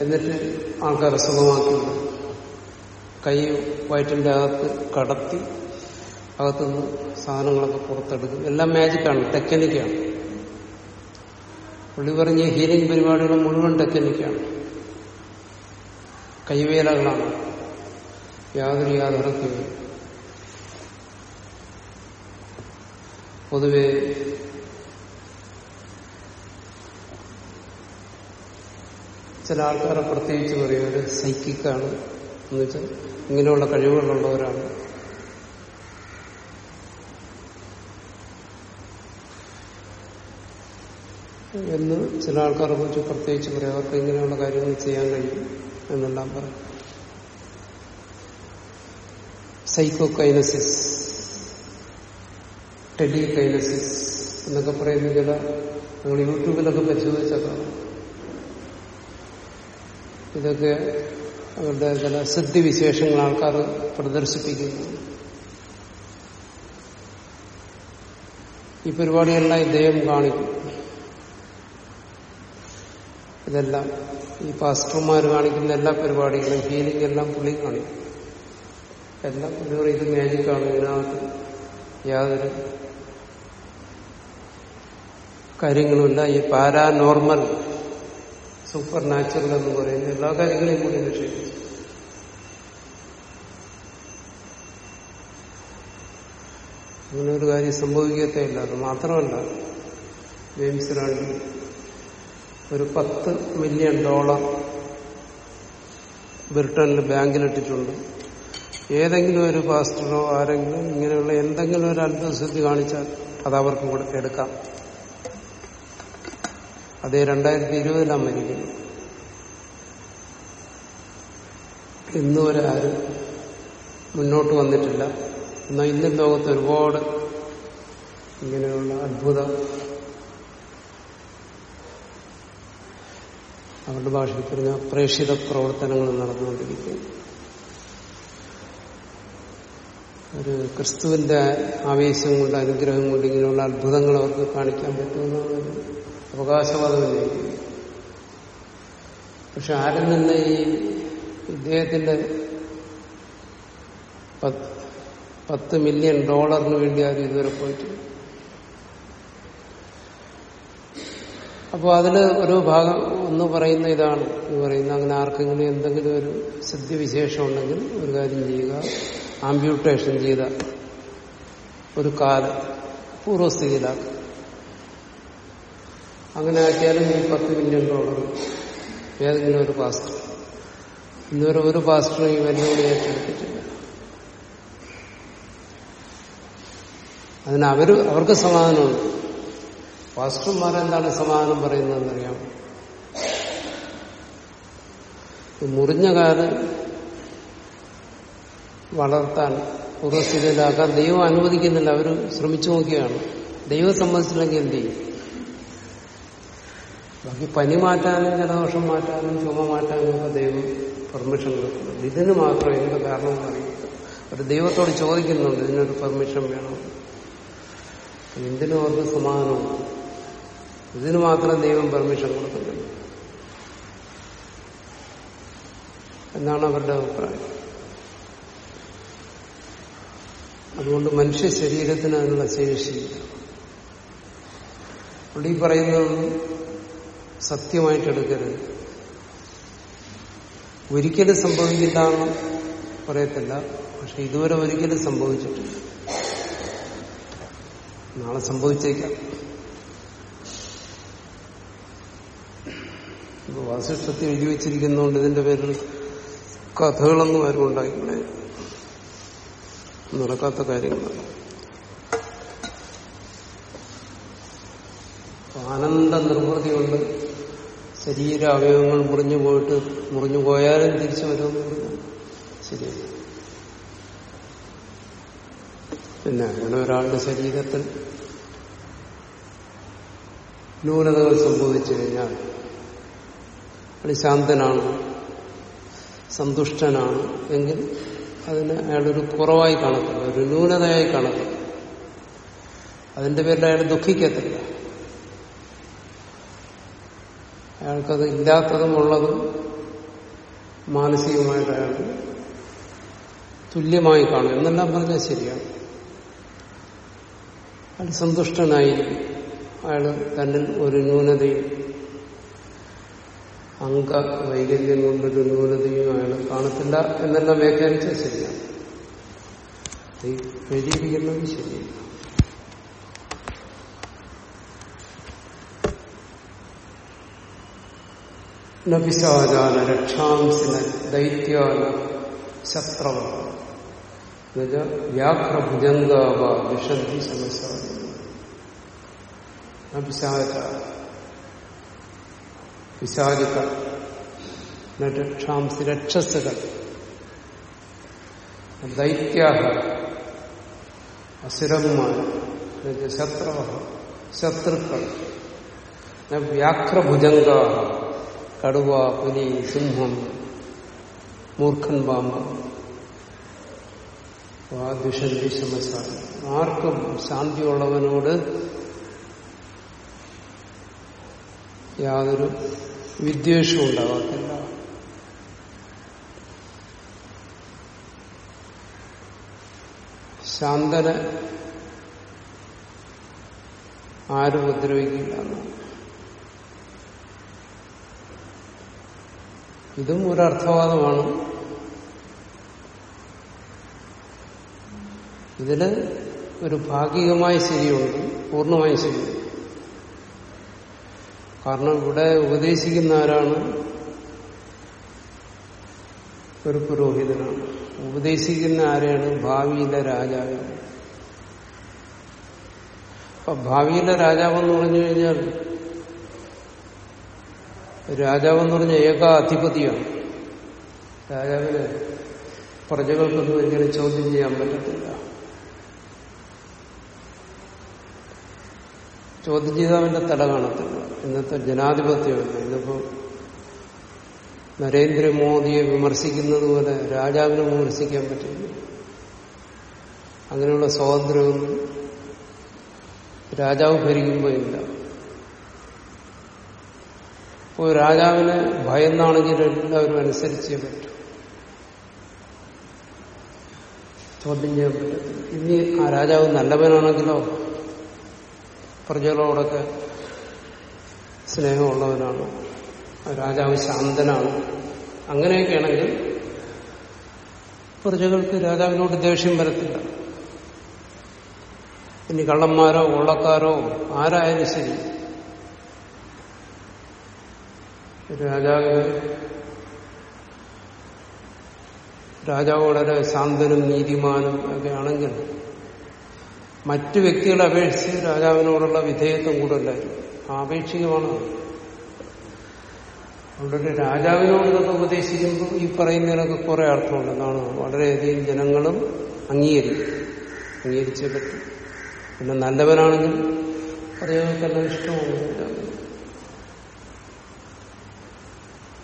എന്നിട്ട് ആൾക്കാരെ സുഖമാക്കി. കൈ വയറ്റിന്റെ അകത്ത് കടത്തി അകത്തുനിന്ന് സാധനങ്ങളൊക്കെ പുറത്തെടുക്കും. എല്ലാം മാജിക്കാണ് ടെക്നിക്കാണ് പുള്ളി പറഞ്ഞ ഹീലിംഗ് പരിപാടികൾ മുഴുവൻ ടെക്നിക്കാണ് കൈവേലകളാണ്. യാതൊരു യാതൊരക്കും പൊതുവെ ചില ആൾക്കാരെ പ്രത്യേകിച്ച് പറയും ഒരു സൈക്കിക്കാണ് എന്ന് വെച്ചാൽ ഇങ്ങനെയുള്ള കഴിവുകളുള്ളവരാണ്. എന്ന് ചില ആൾക്കാരെ കുറിച്ച് പ്രത്യേകിച്ച് പറയും. അവർക്ക് ഇങ്ങനെയുള്ള കാര്യങ്ങൾ ചെയ്യാൻ കഴിയും എന്നെല്ലാം പറയും. സൈക്കോ കൈനസിസ് ടെലി കൈനസിസ് എന്നൊക്കെ പറയുന്ന ചില നമ്മൾ യൂട്യൂബിലൊക്കെ പരിശോധിച്ചതാണ് ഇതൊക്കെ അവരുടെ ചില സിദ്ധിവിശേഷങ്ങൾ ആൾക്കാർ പ്രദർശിപ്പിക്കുന്നു. ഈ പരിപാടിയെല്ലാം ഇദ്ദേഹം കാണിക്കും. ഇതെല്ലാം ഈ പാസ്റ്റർമാർ കാണിക്കുന്ന എല്ലാ പരിപാടികളും ഹീലിംഗ് എല്ലാം പുള്ളി കാണിക്കും. എല്ലാം പുള്ളി പറയും ഇത് മാജിക്കാണ് ഇതിനകത്ത് യാതൊരു കാര്യങ്ങളുമില്ല. ഈ പാരാനോർമൽ സൂപ്പർ നാച്ചുറൽ എന്ന് പറയുന്ന എല്ലാ കാര്യങ്ങളെയും കൂടി നിഷേധിച്ചു അങ്ങനെ ഒരു കാര്യം സംഭവിക്കത്തേയില്ല അത് മാത്രമല്ല ജെയിംസ് ഒരു പത്ത് മില്യൺ ഡോളർ ബ്രിട്ടനിൽ ബാങ്കിലിട്ടിട്ടുണ്ട്. ഏതെങ്കിലും ഒരു പാസ്റ്ററോ ആരെങ്കിലും ഇങ്ങനെയുള്ള എന്തെങ്കിലും ഒരു അത്ഭുതസിദ്ധി കാണിച്ചാൽ അത് അവർക്കും കൂടെ എടുക്കാം. അതേ രണ്ടായിരത്തി ഇരുപതിലാണ് മരിക്കുന്നു ഇന്നുവരെ ആരും മുന്നോട്ട് വന്നിട്ടില്ല. എന്നാൽ ഇന്നും ലോകത്ത് ഒരുപാട് ഇങ്ങനെയുള്ള അത്ഭുത അവരുടെ ഭാഷയിൽ പറഞ്ഞ പ്രേക്ഷിത പ്രവർത്തനങ്ങൾ നടന്നുകൊണ്ടിരിക്കുന്നു ഒരു ക്രിസ്തുവിന്റെ ആവേശം കൊണ്ട് അനുഗ്രഹം കൊണ്ട് ഇങ്ങനെയുള്ള അത്ഭുതങ്ങൾ അവർക്ക് കാണിക്കാൻ പറ്റുമെന്നാണ് അവകാശവാദം ഉന്നയിക്കുന്നത് പക്ഷെ ആരും തന്നെ ഈ ഇദ്ദേഹത്തിന്റെ പത്ത് മില്യൺ ഡോളറിന് വേണ്ടി ആരും ഇതുവരെ പോയിട്ടില്ല അപ്പോൾ അതിൽ ഒരു ഭാഗം ഒന്ന് പറയുന്ന ഇതാണ്. എന്ന് പറയുന്ന അങ്ങനെ ആർക്കെങ്കിലും എന്തെങ്കിലും ഒരു സിദ്ധിവിശേഷം ഉണ്ടെങ്കിൽ ഒരു കാര്യം ചെയ്യുക. ആംബ്യൂട്ടേഷൻ ചെയ്ത ഒരു കാൽ പൂർവസ്ഥിതിയിലാക്കുക അങ്ങനെ ആക്കിയാലും ഈ പത്ത് മില്യൺ ഡോളർ ഏതെങ്കിലും ഒരു പാസ്റ്റർ. ഇന്നുവരെ ഒരു പാസ്റ്ററും ഈ വെല്ലുവിളി ഏറ്റെടുത്തിട്ടില്ല. അതിന് അവർ അവർക്ക് സമാധാനമുണ്ട്. വാസ്തുമാരെന്താണ് സമാധാനം പറയുന്നതെന്നറിയാം മുറിഞ്ഞ കാൽ വളർത്താൻ പൂർവസ്ഥിതിയിലാക്കാൻ ദൈവം അനുവദിക്കുന്നില്ല. അവർ ശ്രമിച്ചു നോക്കിയാണ്. ദൈവം സമ്മതിച്ചില്ലെങ്കിൽ എന്ത് ചെയ്യും? ബാക്കി പനി മാറ്റാനും ജലദോഷം മാറ്റാനും ചുമ മാറ്റാനും ഒക്കെ ദൈവം പെർമിഷൻ കൊടുക്കുന്നുണ്ട്. ഇതിന് മാത്രം എന്ത് കാരണം അറിയില്ല. ഒരു ദൈവത്തോട് ചോദിക്കുന്നുണ്ട് ഇതിനൊരു പെർമിഷൻ വേണം? എന്തിനും അവർക്ക് സമാധാനവും. ഇതിന് മാത്രം ദൈവം പെർമിഷൻ കൊടുക്കുന്നുണ്ട് എന്നാണ് അവരുടെ അഭിപ്രായം. അതുകൊണ്ട് മനുഷ്യ ശരീരത്തിന് അതിനുള്ള അവിടെ ഈ പറയുന്നതൊന്നും സത്യമായിട്ടെടുക്കരുത് ഒരിക്കലും സംഭവിക്കില്ല എന്ന് പറയത്തില്ല. പക്ഷെ ഇതുവരെ ഒരിക്കലും സംഭവിച്ചിട്ടില്ല. നാളെ സംഭവിച്ചേക്കാം. ഇപ്പൊ വാസിഷ്ടത്തിൽ എഴുതി വെച്ചിരിക്കുന്നതുകൊണ്ട് ഇതിന്റെ പേരിൽ കഥകളൊന്നും ആരും ഉണ്ടാക്കിക്കൂടെ നടക്കാത്ത കാര്യങ്ങളാണ്. ആനന്ദ നിർവൃതി കൊണ്ട് ശരീര അവയവങ്ങൾ മുറിഞ്ഞു പോയിട്ട് മുറിഞ്ഞു പോയാലും തിരിച്ചു വരുമെന്ന് പറഞ്ഞു ശരിയല്ല പിന്നെ അങ്ങനെ ഒരാളുടെ ശരീരത്തിൽ ന്യൂനതകൾ സംഭവിച്ചു കഴിഞ്ഞാൽ അയാൾ ശാന്തനാണ് സന്തുഷ്ടനാണ് എങ്കിൽ അതിന് അയാളൊരു കുറവായി കാണത്തില്ല ഒരു ന്യൂനതയായി കാണത്തില്ല. അതിന്റെ പേരിൽ അയാൾ ദുഃഖിക്കത്തില്ല. അയാൾക്കത് ഇല്ലാത്തതും ഉള്ളതും മാനസികമായിട്ട് അയാൾ തുല്യമായി കാണും. എന്നെല്ലാം പറഞ്ഞാൽ ശരിയാണ്. അയാൾ സന്തുഷ്ടനായിരിക്കും. അയാൾ തന്നിൽ ഒരു ന്യൂനതയും അംഗ വൈകല്യം കൊണ്ടൊരു ന്യൂനതയും അയാൾ കാണത്തില്ല എന്നെല്ലാം വ്യാഖ്യാനിച്ചാൽ ശരിയാണ്. എഴുതിയിരിക്കുന്നത് ശരിയല്ല നപിശാചാന രക്ഷാംസിന ദൈത്യാന ശത്രവ. വ്യാഘ്രഭുജംഗാവ വിശദ്ധി സമസ്യ. നപിശാച പിശാചിക രക്ഷാംസി രക്ഷസുകൾ. ദൈത്യാഹ. അസുരന്മാർ. ശത്രവ. ശത്രുക്കൾ. വ്യാഘ്രഭുജങ്ക കടുവ പുലി സിംഹം. മൂർഖൻ പാമ്പ് ദുഷന്തി ശമസാരം ആർക്കും ശാന്തിയുള്ളവനോട് യാതൊരു വിദ്വേഷവും ഉണ്ടാകത്തില്ല ശാന്തനെ ആരും ഉപദ്രവിക്കില്ല. ഇതും ഒരർത്ഥവാദമാണ്. ഇതിൽ ഒരു ഭാഗികമായ ശരിയുണ്ട് പൂർണമായ ശരിയുണ്ട് കാരണം ഇവിടെ ഉപദേശിക്കുന്ന ആരാണ്? ഒരു പുരോഹിതനാണ്. ഉപദേശിക്കുന്ന ആരെയാണ്? ഭാവിയിലെ രാജാവ്. അപ്പൊ ഭാവിയിലെ രാജാവെന്ന് പറഞ്ഞു കഴിഞ്ഞാൽ രാജാവെന്ന് പറഞ്ഞ ഏകാധിപതിയാണ്. രാജാവിന് പ്രജകൾക്കൊന്നും ഇങ്ങനെ ചോദ്യം ചെയ്യാൻ പറ്റത്തില്ല. ചോദ്യം ചെയ്താൽ അവന്റെ തല കാണത്തില്ല. ഇന്നത്തെ ജനാധിപത്യമല്ല ഇന്നിപ്പോ നരേന്ദ്രമോദിയെ വിമർശിക്കുന്നത് പോലെ രാജാവിനെ വിമർശിക്കാൻ പറ്റില്ല. അങ്ങനെയുള്ള സ്വാതന്ത്ര്യമൊന്നും രാജാവ് ഭരിക്കുമ്പോൾ ഇല്ല. ഇപ്പോൾ രാജാവിനെ ഭയന്നാണെങ്കിൽ എല്ലാവരും അനുസരിച്ചേ പറ്റും. ചോദ്യം ചെയ്യാൻ പറ്റത്തില്ല. ഇനി ആ രാജാവ് നല്ലവനാണെങ്കിലോ പ്രജകളോടൊക്കെ സ്നേഹമുള്ളവനാണ് രാജാവ് ശാന്തനാണ്. അങ്ങനെയൊക്കെയാണെങ്കിൽ പ്രജകൾക്ക് രാജാവിനോട് ദേഷ്യം വരത്തില്ല. ഇനി കള്ളന്മാരോ കൊള്ളക്കാരോ ആരായാലും ശരി. രാജാവ് രാജാവ് വളരെ ശാന്തനും നീതിമാനും ഒക്കെ ആണെങ്കിൽ മറ്റു വ്യക്തികളെ അപേക്ഷിച്ച് രാജാവിനോടുള്ള വിധേയത്വം കൂടുതലായിരിക്കും ആപേക്ഷികമാണ്. അതുകൊണ്ട് രാജാവിനോട് ഇതൊക്കെ ഉപദേശിക്കുമ്പോൾ ഈ പറയുന്നതിനൊക്കെ കുറെ അർത്ഥമുണ്ട്. എന്നാണ് വളരെയധികം ജനങ്ങളും അംഗീകരിക്കും. അംഗീകരിച്ചേ പറ്റും. പിന്നെ നല്ലവനാണെങ്കിൽ പറയുന്നവർക്കെല്ലാം ഇഷ്ടമാണ്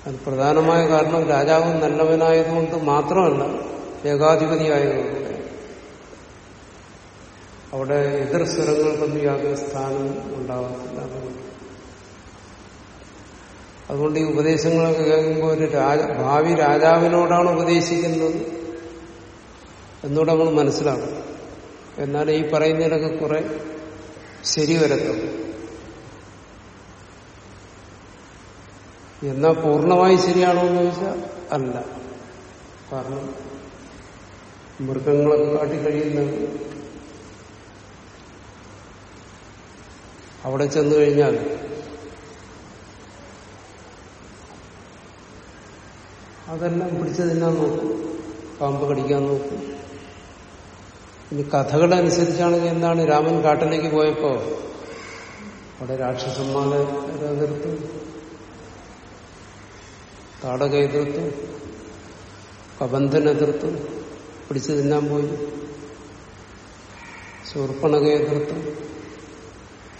അത് പ്രധാനമായ കാരണം രാജാവ് നല്ലവനായതുകൊണ്ട് മാത്രമല്ല ഏകാധിപതിയായതുകൊണ്ട്. അവിടെ എതിർ സ്വരങ്ങൾക്കൊന്നും യാതൊരു സ്ഥാനം ഉണ്ടാകത്തില്ല അതുകൊണ്ട് അതുകൊണ്ട് ഈ ഉപദേശങ്ങളൊക്കെ കേൾക്കുമ്പോൾ ഒരു രാജ ഭാവി രാജാവിനോടാണ് ഉപദേശിക്കുന്നത് എന്നോട് നമ്മൾ മനസ്സിലാക്കും. എന്നാൽ ഈ പറയുന്നതിലൊക്കെ കുറെ ശരി വരത്തുള്ളൂ എന്നാൽ പൂർണമായി ശരിയാണോ എന്ന് ചോദിച്ചാൽ അല്ല. കാരണം മൃഗങ്ങളൊക്കെ കാട്ടിക്കഴിയുന്ന അവിടെ ചെന്നു കഴിഞ്ഞാൽ അതെല്ലാം പിടിച്ചു തിന്നാൻ നോക്കും. പാമ്പ് കടിക്കാൻ നോക്കും. ഇനി കഥകളനുസരിച്ചാണെങ്കിൽ എന്താണ് രാമൻ കാട്ടിലേക്ക് പോയപ്പോ അവിടെ രാക്ഷസന്മാരെ എതിർത്തു താടക എതിർത്തു. കബന്ധൻ എതിർത്തു. പിടിച്ചു തിന്നാൻ പോയി. ശൂർപ്പണക എതിർത്തു.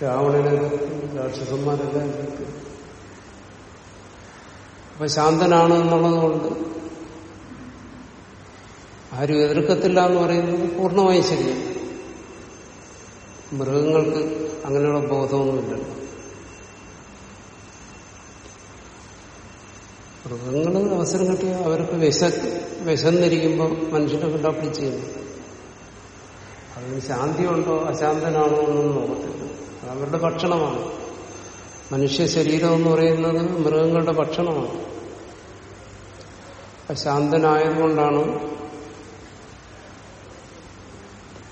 രാവണനെ രാക്ഷസന്മാരെല്ലാം അപ്പൊ ശാന്തനാണ് എന്നുള്ളതുകൊണ്ട് ആരും എതിർക്കത്തില്ല എന്ന് പറയുന്നത് പൂർണമായും ശരിയാണ്. മൃഗങ്ങൾക്ക് അങ്ങനെയുള്ള ബോധമൊന്നുമില്ലല്ലോ മൃഗങ്ങൾ അവസരം കിട്ടിയ അവർക്ക് വിശ വിശന്നിരിക്കുമ്പോൾ മനുഷ്യരെ കണ്ടാ പിടിച്ചു ചെയ്യുന്നു. അതിന് ശാന്തിയുണ്ടോ? അശാന്തനാണോ എന്നൊന്നും അത് അവരുടെ ഭക്ഷണമാണ്. മനുഷ്യ ശരീരം എന്ന് പറയുന്നത് മൃഗങ്ങളുടെ ഭക്ഷണമാണ്. ശാന്തനായതുകൊണ്ടാണ്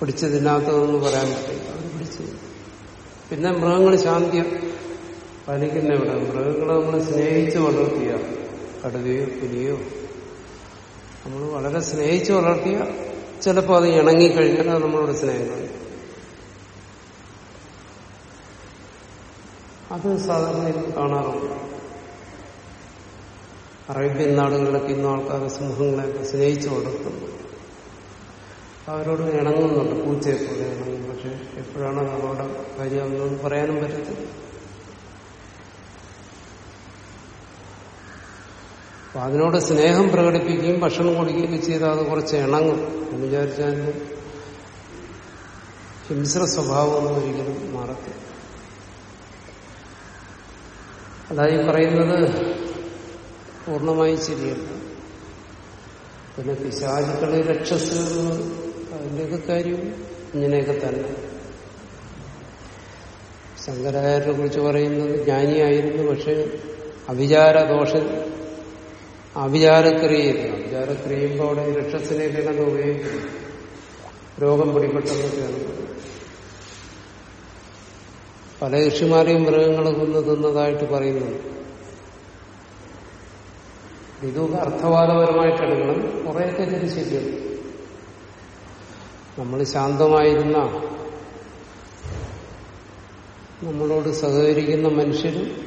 പിടിച്ചു തിന്നാത്തതെന്ന് പറയാൻ പറ്റില്ല. അവർ പിന്നെ മൃഗങ്ങൾ ശാന്തി പാലിക്കുന്ന ഇവിടെ. മൃഗങ്ങളെ നമ്മൾ സ്നേഹിച്ച് വളർത്തിയ കടുവയോ പുലിയോ നമ്മൾ വളരെ സ്നേഹിച്ച് വളർത്തിയ ചിലപ്പോൾ അത് ഇണങ്ങിക്കഴിഞ്ഞാൽ നമ്മളോട് സ്നേഹം കാണിക്കും അത് സാധാരണ കാണാറുണ്ട്. അറേബ്യൻ നാടുകളിലൊക്കെ ഇന്നും ആൾക്കാർ സിംഹങ്ങളെയൊക്കെ സ്നേഹിച്ചു വളർത്തുന്നു. അവരോട് ഇണങ്ങുന്നുണ്ട് പൂച്ചയെ പോലെ ഇണങ്ങും പക്ഷെ എപ്പോഴാണ് അവരുടെ കാര്യമെന്നൊന്നും പറയാനും പറ്റത്തില്ല. അപ്പൊ അതിനോട് സ്നേഹം പ്രകടിപ്പിക്കുകയും ഭക്ഷണം കൊടുക്കുകയും ചെയ്താൽ അത് കുറച്ച് ഇണങ്ങും എന്ന് വിചാരിച്ചാൽ ഹിംസ്ര സ്വഭാവമൊന്നും ഒരിക്കലും മാറത്തില്ല. അതായി പറയുന്നത് പൂർണമായി ശരിയല്ല. പിന്നെ പിശാചുക്കളെ രക്ഷസുകൾ അതിന്റെയൊക്കെ കാര്യം ഇങ്ങനെയൊക്കെ തന്നെ. ശങ്കരാചാര്യനെ കുറിച്ച് പറയുന്നത് ജ്ഞാനിയായിരുന്നു പക്ഷെ അവിചാരദോഷ അവിചാരക്രിയയില്ല. അവിചാരക്രിയ ചെയ്യുമ്പോൾ അവിടെ രക്ഷസിനെയൊക്കെയാണ് ഉപയോഗിക്കുന്നത് രോഗം പിടിപെട്ടെന്നൊക്കെയാണ് പല ഋഷിമാരെയും മൃഗങ്ങൾ കൊന്നു തിന്നതായിട്ട് പറയുന്നുണ്ട്. ഇതൊക്കെ അർത്ഥവാദപരമായിട്ടെടുക്കണം. കുറെയൊക്കെ ശരിയാണ്. നമ്മൾ ശാന്തമായിരുന്ന നമ്മളോട് സഹകരിക്കുന്ന മനുഷ്യരും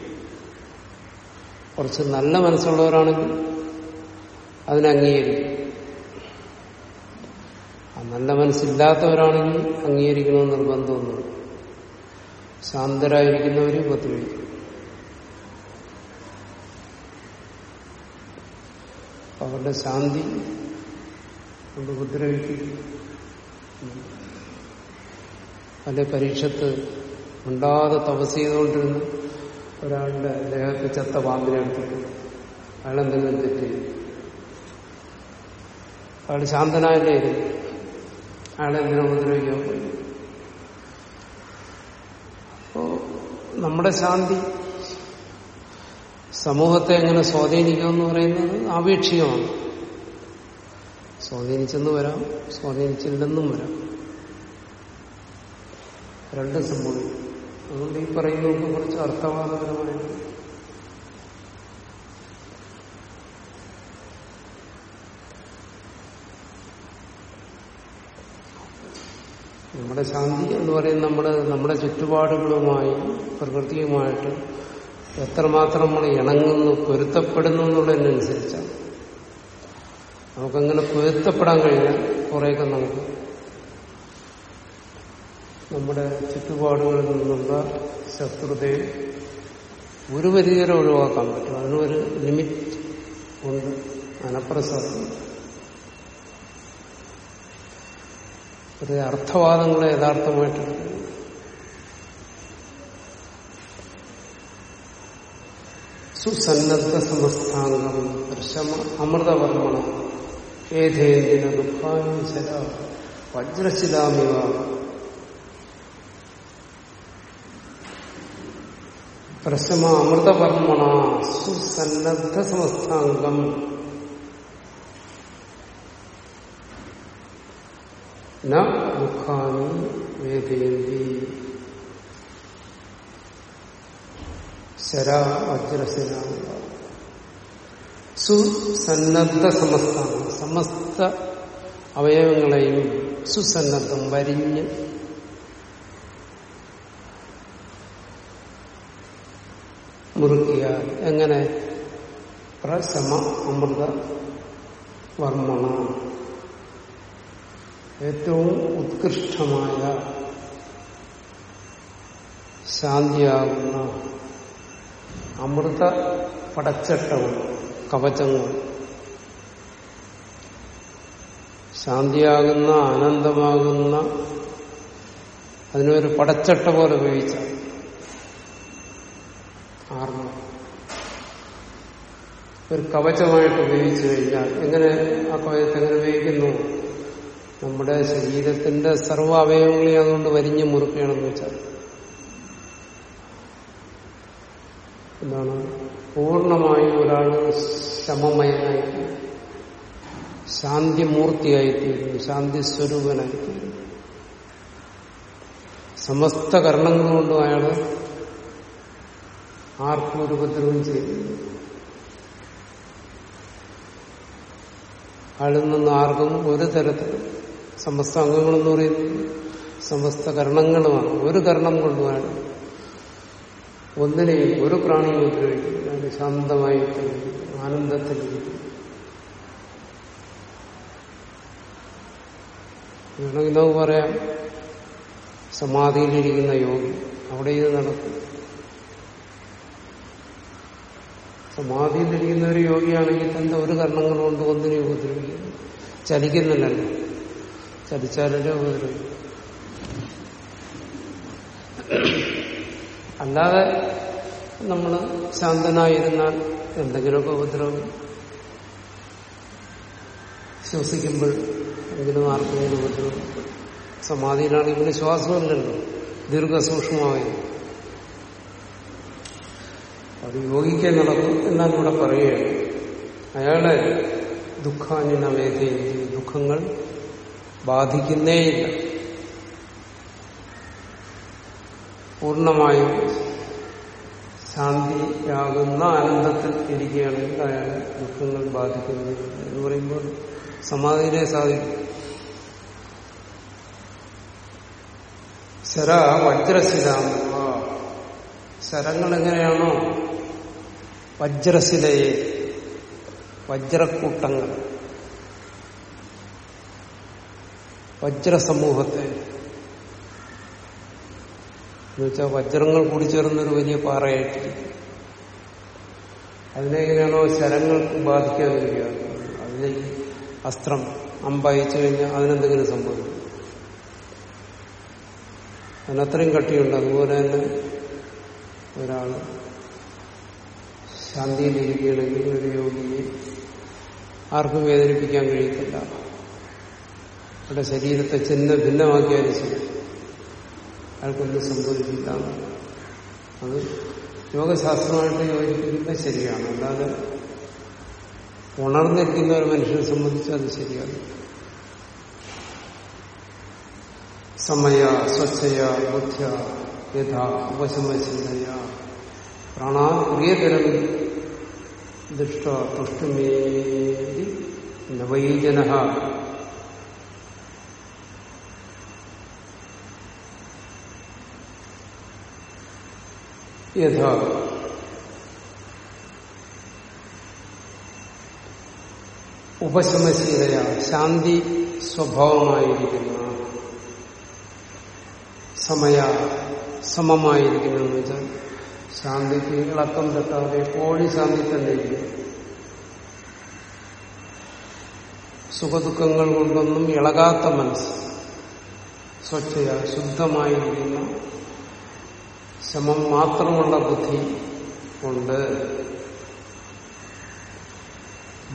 കുറച്ച് നല്ല മനസ്സുള്ളവരാണെങ്കിൽ അതിനെ ആ നല്ല മനസ്സില്ലാത്തവരാണെങ്കിൽ അംഗീകരിക്കണമെന്ന് നിർബന്ധമൊന്നുമില്ല. ശാന്തരായിരിക്കുന്നവരും ഉപദ്രവിക്കും അവരുടെ ശാന്തി കൊണ്ട് ഉപദ്രവിക്കും അല്ലെ പരീക്ഷത്ത് ഉണ്ടാതെ തപസ് ചെയ്തുകൊണ്ടിരുന്ന ഒരാളുടെ ദേഹത്ത് ചത്ത പാമ്പിനെ എടുത്തിട്ട് അയാളെന്തെങ്കിലും തെറ്റ് ചെയ്യും അയാൾ ശാന്തനായല്ലേ അയാളെന്തിനും ഉപദ്രവിക്കാൻ പോയി നമ്മുടെ ശാന്തി സമൂഹത്തെ എങ്ങനെ സ്വാധീനിക്കുമെന്ന് പറയുന്നത് ആപേക്ഷികമാണ്. സ്വാധീനിച്ചെന്ന് വരാം സ്വാധീനിച്ചില്ലെന്നും വരാം. രണ്ടും സംഭവിക്കും. അതുകൊണ്ട് ഈ പറയുന്നതൊക്കെ കുറച്ച് അർത്ഥവാദപരമായിട്ട് നമ്മുടെ ശാന്തി എന്ന് പറയുന്നത് നമ്മുടെ നമ്മുടെ ചുറ്റുപാടുകളുമായി പ്രകൃതിയുമായിട്ട് എത്രമാത്രം നമ്മൾ ഇണങ്ങുന്നു പൊരുത്തപ്പെടുന്നു എന്നുള്ളതിനനുസരിച്ചാണ്. നമുക്കങ്ങനെ പൊരുത്തപ്പെടാൻ കഴിഞ്ഞാൽ കുറേയൊക്കെ നമുക്ക് നമ്മുടെ ചുറ്റുപാടുകളിൽ നിന്നുള്ള ശത്രുതയെ ഒരു പരിധിവരെ ഒഴിവാക്കാൻ പറ്റും. അതിനൊരു ലിമിറ്റ് ഉണ്ട്. അനപ്രസാദം ഒരു അർത്ഥവാദങ്ങളെ യഥാർത്ഥമായിട്ട് സുസന്നദ്ധ സമസ്ഥാംഗം ദർശമ അമൃതവർമ്മണം ഏതേന്ദിന ദുഃഖാനുസര വജ്രശിലാമിവ. പ്രശമ അമൃതവർമ്മണ സുസന്നദ്ധ സമസ്ഥാംഗം ദുഃഖാനി വേദയന്തി. ശര വജ്രശില സുസന്നദ്ധ സമസ്താണ് സമസ്ത അവയവങ്ങളെയും സുസന്നദ്ധം വരിഞ്ഞ് മുറുക്കിയാൽ എങ്ങനെ? പ്രശമ അമൃത വർമ്മണ. ഏറ്റവും ഉത്കൃഷ്ടമായ ശാന്തിയാകുന്ന അമൃത പടച്ചട്ടവും കവചങ്ങളും. ശാന്തിയാകുന്ന ആനന്ദമാകുന്ന അതിനൊരു പടച്ചട്ട പോലെ ഉപയോഗിച്ച ആർമ്മ. ഒരു കവചമായിട്ട് ഉപയോഗിച്ചു കഴിഞ്ഞാൽ എങ്ങനെ ആ കവചത്തെ എങ്ങനെ ഉപയോഗിക്കുന്നു? നമ്മുടെ ശരീരത്തിന്റെ സർവ അവയവങ്ങളെ അതുകൊണ്ട് വരിഞ്ഞു മുറുക്കുകയാണെന്ന് വെച്ചാൽ എന്താണ്? പൂർണമായും ഒരാൾ ശമമയനായി ശാന്തിമൂർത്തിയായിത്തീരുന്നു ശാന്തി സ്വരൂപനായിത്തീരുന്നു സമസ്ത കർണങ്ങളുകൊണ്ടും അയാൾ ആർക്കും ഒരു ഉപദ്രവം ചെയ്യുന്നു അയാളിൽ നിന്ന് ആർക്കും ഒരു തരത്തിലും സമസ്ത അംഗങ്ങളെന്ന് പറയുന്നത് സമസ്ത കരണങ്ങളുമാണ് ഒരു കരണം കൊണ്ടുമാണ് ഒന്നിനെയും ഒരു പ്രാണിയും ഉപയോഗിക്കും അയാൾ ശാന്തമായി ആനന്ദത്തിൽ വേണമെങ്കിൽ നമുക്ക് പറയാം. സമാധിയിലിരിക്കുന്ന യോഗി. അവിടെ ഇത് നടക്കും. സമാധിയിലിരിക്കുന്ന ഒരു യോഗിയാണെങ്കിൽ തന്റെ ഒരു കർണങ്ങൾ കൊണ്ട് ഒന്നിനെ ഉപദ്രവിക്കുന്നു ചലിക്കുന്നില്ലല്ലോ ചലിച്ചാലല്ലേ ഉപദ്രവിക്കും അല്ലാതെ നമ്മൾ ശാന്തനായിരുന്നാൽ എന്തെങ്കിലുമൊക്കെ ഉപദ്രവം ശ്വസിക്കുമ്പോൾ എങ്കിലും ആർക്കെങ്കിലും ഉപദ്രവം. സമാധിയിലാണെങ്കിൽ പിന്നെ ശ്വാസമില്ലല്ലോ ദീർഘസൂക്ഷ്മമായി. അത് യോഗിക്കാൻ നടക്കും എന്നാൽ ഇവിടെ പറയുകയാണ്. അയാളെ ദുഃഖാന്യനവേദി ദുഃഖങ്ങൾ ബാധിക്കുന്നേയില്ല. പൂർണമായും ശാന്തിയാകുന്ന ആനന്ദത്തിൽ ഇരിക്കുകയാണെങ്കിൽ അയാൾ ദുഃഖങ്ങൾ ബാധിക്കുന്നില്ല എന്ന് പറയുമ്പോൾ സമാധിയിലെ സാധിക്കും. ശര വജ്രശിലാ ശരങ്ങൾ എങ്ങനെയാണോ വജ്രശിലയെ വജ്രക്കൂട്ടങ്ങൾ. വജ്രസമൂഹത്തെ. എന്നുവെച്ചാൽ വജ്രങ്ങൾ കൂടി ചേർന്നൊരു വലിയ പാറയായിട്ടിരിക്കും അതിനെങ്ങനെയാണോ ശരങ്ങൾക്ക് ബാധിക്കാൻ വരിക അതിലേക്ക് അസ്ത്രം അമ്പയച്ചു കഴിഞ്ഞാൽ അതിനെന്തെങ്കിലും സംഭവിക്കും. അതിനത്രയും കട്ടിയുണ്ട്. അതുപോലെ തന്നെ ഒരാൾ ശാന്തിയിലിരിക്കുകയാണെങ്കിൽ ഒരു യോഗിയെ ആർക്കും വേദനിപ്പിക്കാൻ കഴിയത്തില്ല. അവരുടെ ശരീരത്തെ ചെന്ന് ഭിന്നമാക്കിയാലും ശരി. അയാൾക്കൊന്നും സംഭവിക്കില്ല. അത് യോഗശാസ്ത്രമായിട്ട് യോജിക്കുന്നത് ശരിയാണ്. അല്ലാതെ ഉണർന്നിരിക്കുന്ന ഒരു മനുഷ്യനെ സംബന്ധിച്ച് അത് ശരിയാണ്. സമയ സ്വച്ഛയ ബുദ്ധ്യ യഥാ ഉപശമചിന്തയ പ്രാണാ പ്രിയതരം ദുഷ്ട തുഷ്ടുമേ നവൈജന യഥാ. ഉപശമശീലയ. ശാന്തി സ്വഭാവമായിരിക്കുന്ന സമയ സമമായിരിക്കുന്നു വെച്ചാൽ ശാന്തിക്ക് ഇളക്കം തട്ടാതെ കോഴി ശാന്തി തന്നെ സുഖദുഃഖങ്ങൾ കൊണ്ടൊന്നും ഇളകാത്ത മനസ്സ് സ്വച്ഛയ ശുദ്ധമായിരിക്കുന്ന ശമം മാത്രമുള്ള ബുദ്ധി ഉണ്ട്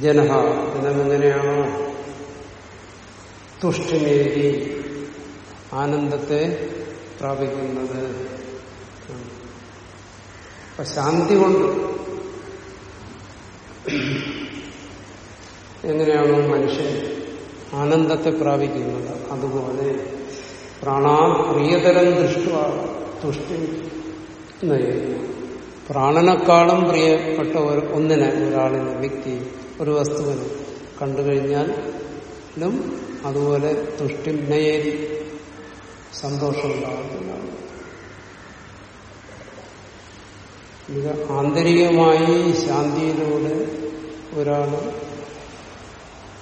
ജനഹ ജനമെങ്ങനെയാണോ തുഷ്ടിനേരി ആനന്ദത്തെ പ്രാപിക്കുന്നത്. അപ്പൊ ശാന്തി കൊണ്ട് എങ്ങനെയാണോ മനുഷ്യൻ ആനന്ദത്തെ പ്രാപിക്കുന്നത്. അതുപോലെ പ്രാണാ പ്രിയതരം ദൃഷ്ട തുഷ്ടി പ്രാണനേക്കാളും പ്രിയപ്പെട്ട ഒരു ഒന്നിനെ ഒരാളിന് വ്യക്തി ഒരു വസ്തുവിന് കണ്ടു കഴിഞ്ഞാലും അതുപോലെ തുഷ്ടി നയേരി സന്തോഷമുണ്ടാകുന്നതാണ്. ഇത് ആന്തരികമായി ശാന്തിയിലൂടെ ഒരാൾ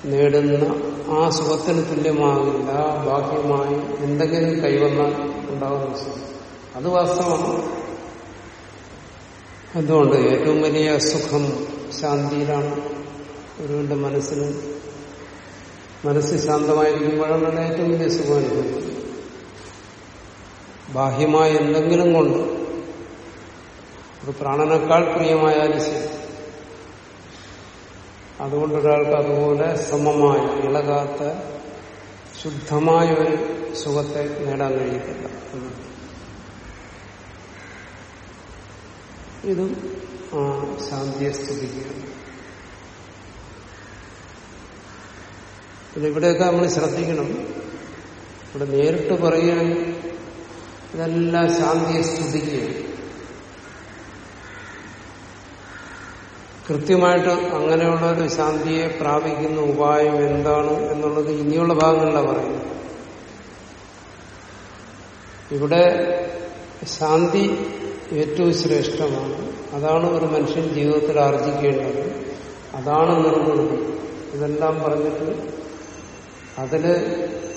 നേടുന്ന ആ സുഖത്തിന് തുല്യമാകില്ല ബാഹ്യമായി എന്തെങ്കിലും കൈവന്നാൽ ഉണ്ടാകുന്ന സുഖം. അത് വാസ്തവമാണ്. അതുകൊണ്ട് ഏറ്റവും വലിയ സുഖം ശാന്തിയിലാണ് ഒരുവിന്റെ മനസ്സിന് മനസ്സ് ശാന്തമായിരിക്കുമ്പോഴാണ് ഏറ്റവും വലിയ സുഖം അനുഭവിക്കുന്നത് ബാഹ്യമായ എന്തെങ്കിലും കൊണ്ട് ഒരു പ്രാണനേക്കാൾ പ്രിയമായാലും ശരി അതുകൊണ്ട് ഒരാൾക്ക് അതുപോലെ സമമായ ഇളകാത്ത ശുദ്ധമായ ഒരു സുഖത്തെ നേടാൻ കഴിയത്തില്ല. ഇതും ആ ശാന്തിയെ സ്തുതിക്കുകയാണ് ഇവിടെയൊക്കെ നമ്മൾ ശ്രദ്ധിക്കണം. ഇവിടെ നേരിട്ട് പറയുകയാണെങ്കിൽ ഇതെല്ലാം ശാന്തിയെ സ്തുതിക്കുകയാണ് കൃത്യമായിട്ട് അങ്ങനെയുള്ള ഒരു ശാന്തിയെ പ്രാപിക്കുന്ന ഉപായം എന്താണ് എന്നുള്ളത് ഇനിയുള്ള ഭാഗങ്ങളിലാണ് പറയുന്നത്. ഇവിടെ ശാന്തി ഏറ്റവും ശ്രേഷ്ഠമാണ്. അതാണ് ഒരു മനുഷ്യൻ ജീവിതത്തിൽ ആർജിക്കേണ്ടത്. അതാണ് നിർവൃതി ഇതെല്ലാം പറഞ്ഞിട്ട് അതിൽ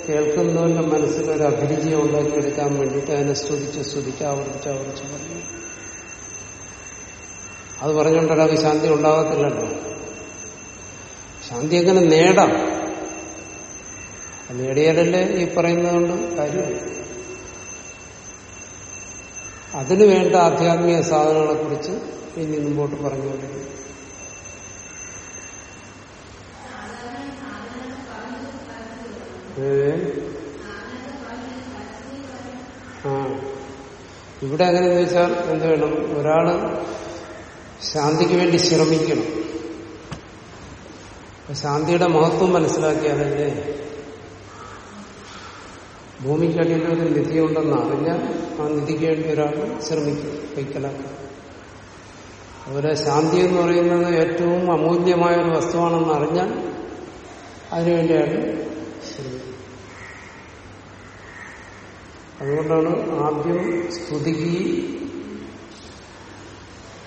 കേൾക്കുന്നവന്റെ മനസ്സിൽ ഒരു അഭിരുചി ഉണ്ടാക്കിയെടുക്കാൻ വേണ്ടിയിട്ട് അതിനെ സ്തുതിച്ച് സ്തുതിച്ച് ആവർത്തിച്ച് ആവർത്തിച്ച് പറഞ്ഞു. അത് പറഞ്ഞുകൊണ്ട് ഒരാൾക്ക് ശാന്തി ഉണ്ടാകത്തില്ലല്ലോ. ശാന്തി എങ്ങനെ നേടാം? നേടിയാലല്ലേ ഈ പറയുന്നതുകൊണ്ട് കാര്യമില്ല. അതിനു വേണ്ട ആധ്യാത്മിക സാധനങ്ങളെ കുറിച്ച് ഇനി മുമ്പോട്ട് പറഞ്ഞുകൊണ്ടിരിക്കും ആ. ഇവിടെ എങ്ങനെയെന്ന് വെച്ചാൽ എന്ത് വേണം? ഒരാൾ ശാന്തിക്ക് വേണ്ടി ശ്രമിക്കണം. ശാന്തിയുടെ മഹത്വം മനസ്സിലാക്കിയാലല്ലേ ഭൂമിക്കടിയിൽ ഒരു നിധിയുണ്ടെന്ന് അറിഞ്ഞാൽ ആ നിധിക്ക് വേണ്ടി ഒരാൾ ശ്രമിക്കും കൈക്കലാക്കും അതുപോലെ ശാന്തി എന്ന് പറയുന്നത് ഏറ്റവും അമൂല്യമായ ഒരു വസ്തുവാണെന്ന് അറിഞ്ഞാൽ അതിനുവേണ്ടിയാണ് ശ്രമിക്കുന്നത് അതുകൊണ്ടാണ് ആദ്യം സ്തുതിക്കുകയും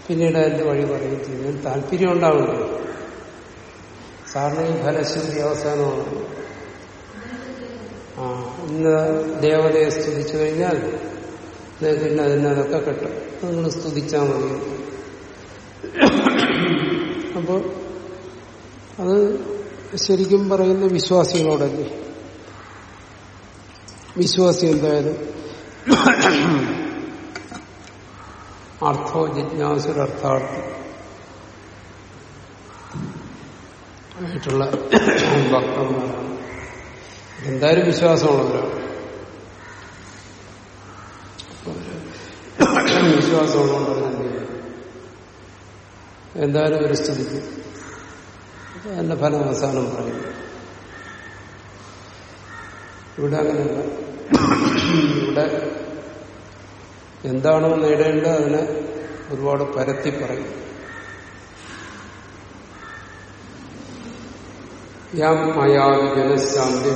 പിന്നീട് അതിന്റെ വഴി പറയുകയും ചെയ്യുന്നത് താല്പര്യം ഉണ്ടാവില്ല. സാറിന് ഈ ഫലശ്രുതി അവസാനമാണ്. ആ ഇന്ന ദേവതയെ സ്തുതിച്ചു കഴിഞ്ഞാൽ പിന്നെ അതിനതൊക്കെ കിട്ടും. നിങ്ങൾ സ്തുതിച്ചാൽ മതി. അപ്പോൾ അത് ശരിക്കും പറയുന്ന വിശ്വാസികളോടല്ലേ? വിശ്വാസി എന്തായാലും? അർത്ഥോ ജിജ്ഞാസുരർത്ഥാർത്ഥി. ആയിട്ടുള്ള ഭക്തന്മാരാണ്. എന്തായാലും വിശ്വാസമുള്ളവരാണ് വിശ്വാസമുള്ളവർ എന്തായാലും ഒരു സ്ഥിതിക്ക് അതിന്റെ ഫലം അവസാനം പറയും. ഇവിടെ അങ്ങനെയല്ല. ഇവിടെ എന്താണോ നേടേണ്ടത് അതിനെ ഒരുപാട് പരത്തി പറയും. യാം മയാതി ജനശാന്തി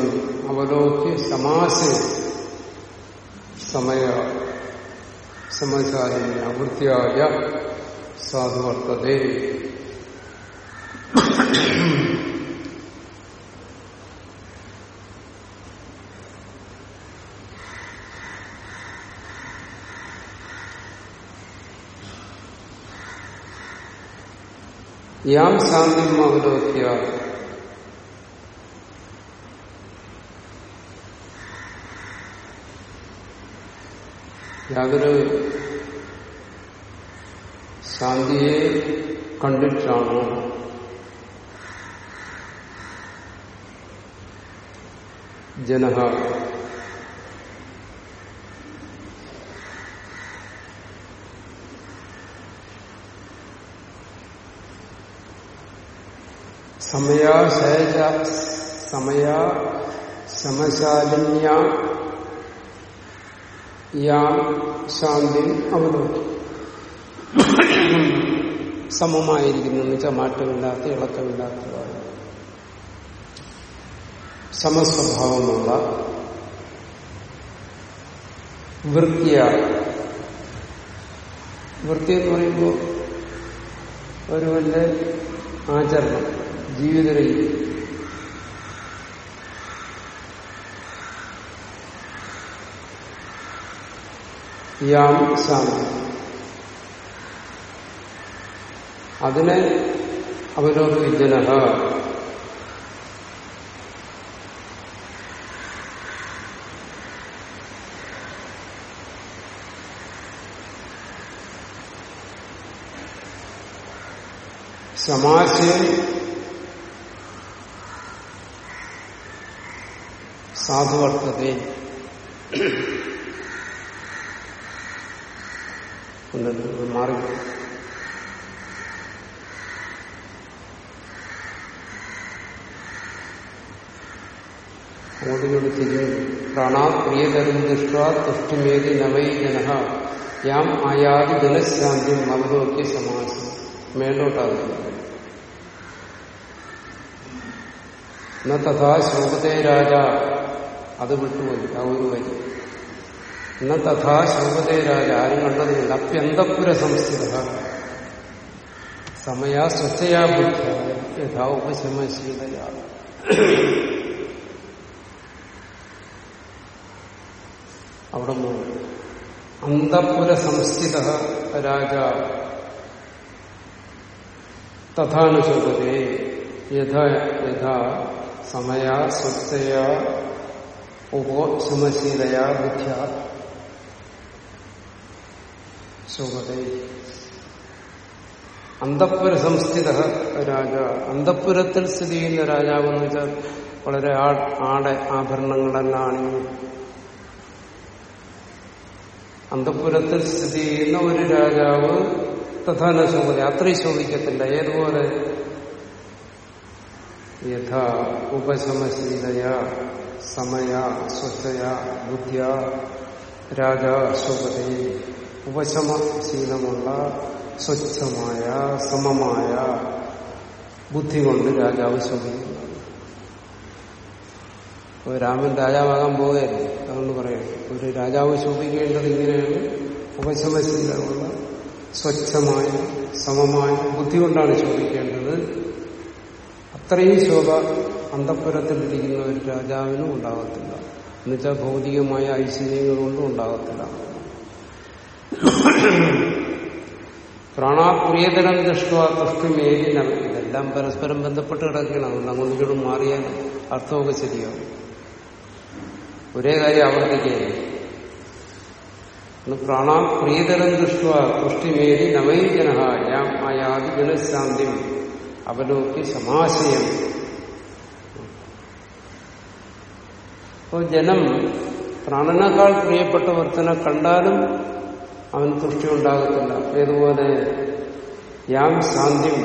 അവലോക്യ സമാസ സമയ സമചാരിണ വൃത്തിയായ സാധുവർത്തതേ യാം ശാന്തി അവലോക്യ യാതൊരു ശാന്തിയെ കണ്ടിട്ടാണോ ജനഹ സമയാ ശയ സമയ സമശാലിന്യ യാം ശാന്തി അവലോകി സമമായിരിക്കുന്നു എന്ന് വെച്ചാൽ മാറ്റമില്ലാത്ത ഇളക്കമില്ലാത്തതാണ് സമസ്വഭാവമുള്ള വൃത്തിയ വൃത്തി എന്ന് പറയുമ്പോൾ ഒരുവന്റെ ആചരണം ജീവിത രീതി യാം സാം. അതിനെ അവലോകന സമാശയം സാധുവർത്തത. മാറി. അങ്ങോട്ടും ഇങ്ങോട്ട് തിരിഞ്ഞു. പ്രാണാ പ്രിയതരം ദൃഷ്ട തുഷ്ടിമേതി നവൈ ജന യാം ആയാതി ജനശാന്തി അവലോക്യ സമാസം. മേലോട്ടാകുന്നു തഥാ ശോഭതേ രാജ. അത് വിട്ടുപോയി. ആ ഒരു വരി. എന്ന തഥാ ശോഭതേ രാജ ആരും കണ്ടതുമില്ല അപ്യന്തപുര സംസ്കൃത സമയ സ്വച്ഛയാ ബുദ്ധ. യഥാ ഉപശമശീലയാ അവിടെ അന്തപുര സംസ്ഥിത രാജ. തഥാനുശോഭതേ യഥാ യഥാ സമയ സ്വച്ഛയാ ഉപശമശീലയാ ബുദ്ധ്യ. ശോഭതേ അന്തപ്പുര സംസ്ഥിത രാജ. അന്തപ്പുരത്തിൽ സ്ഥിതി ചെയ്യുന്ന രാജാവ് എന്ന് വെച്ചാൽ വളരെ ആട ആഭരണങ്ങളെല്ലാം അണിഞ്ഞു അന്തപുരത്തിൽ സ്ഥിതി ചെയ്യുന്ന ഒരു രാജാവ് തഥാന ശോഭത അത്രയും ശോഭിക്കത്തില്ല ഏതുപോലെ? യഥ ഉപശമശീലയ സമയ സ്വച്ഛയ ബുദ്ധിയ രാജ ശോഭതേ ഉപശമശീലമുള്ള സ്വച്ഛമായ സമമായ ബുദ്ധി കൊണ്ട് രാജാവ് ശോഭിക്കുന്നു. രാമൻ രാജാവാകാൻ പോവുകയല്ലേ? അതുകൊണ്ട് പറയാം. ഒരു രാജാവ് ശോഭിക്കേണ്ടത് ഇങ്ങനെയാണ്. ഉപശമശീലമുള്ള സ്വച്ഛമായ സമമായ ബുദ്ധി കൊണ്ടാണ് ശോഭിക്കേണ്ടത്. അത്രയും ശോഭ അന്തപ്പുരത്തിലിരിക്കുന്ന ഒരു രാജാവിനും ഉണ്ടാകത്തില്ല. എന്നുവെച്ചാൽ ഭൗതികമായ ഐശ്വര്യങ്ങൾ കൊണ്ടും ഉണ്ടാകത്തില്ല. പ്രാണാപ്രിയതരം ദൃഷ്ട ഇതെല്ലാം പരസ്പരം ബന്ധപ്പെട്ട് കിടക്കുകയാണ്. അതുകൊണ്ട് അങ്ങോട്ടും മാറിയാൽ അർത്ഥമൊക്കെ ശരിയാവും. ഒരേ കാര്യം ആവർത്തിക്കുകയാണ് പ്രാണാപ്രിയതരം ദൃഷ്ട തുഷ്ടിമേരി നവൈജന യാം ആയാതി ജനശാന്തി അവലോക്കി സമാശയം. അപ്പോൾ ജനം പ്രാണനേക്കാൾ പ്രിയപ്പെട്ട വർത്തനെ കണ്ടാലും അവന് തുഷ്ടി ഉണ്ടാകത്തില്ല ഏതുപോലെ യാം ശാന്തിം.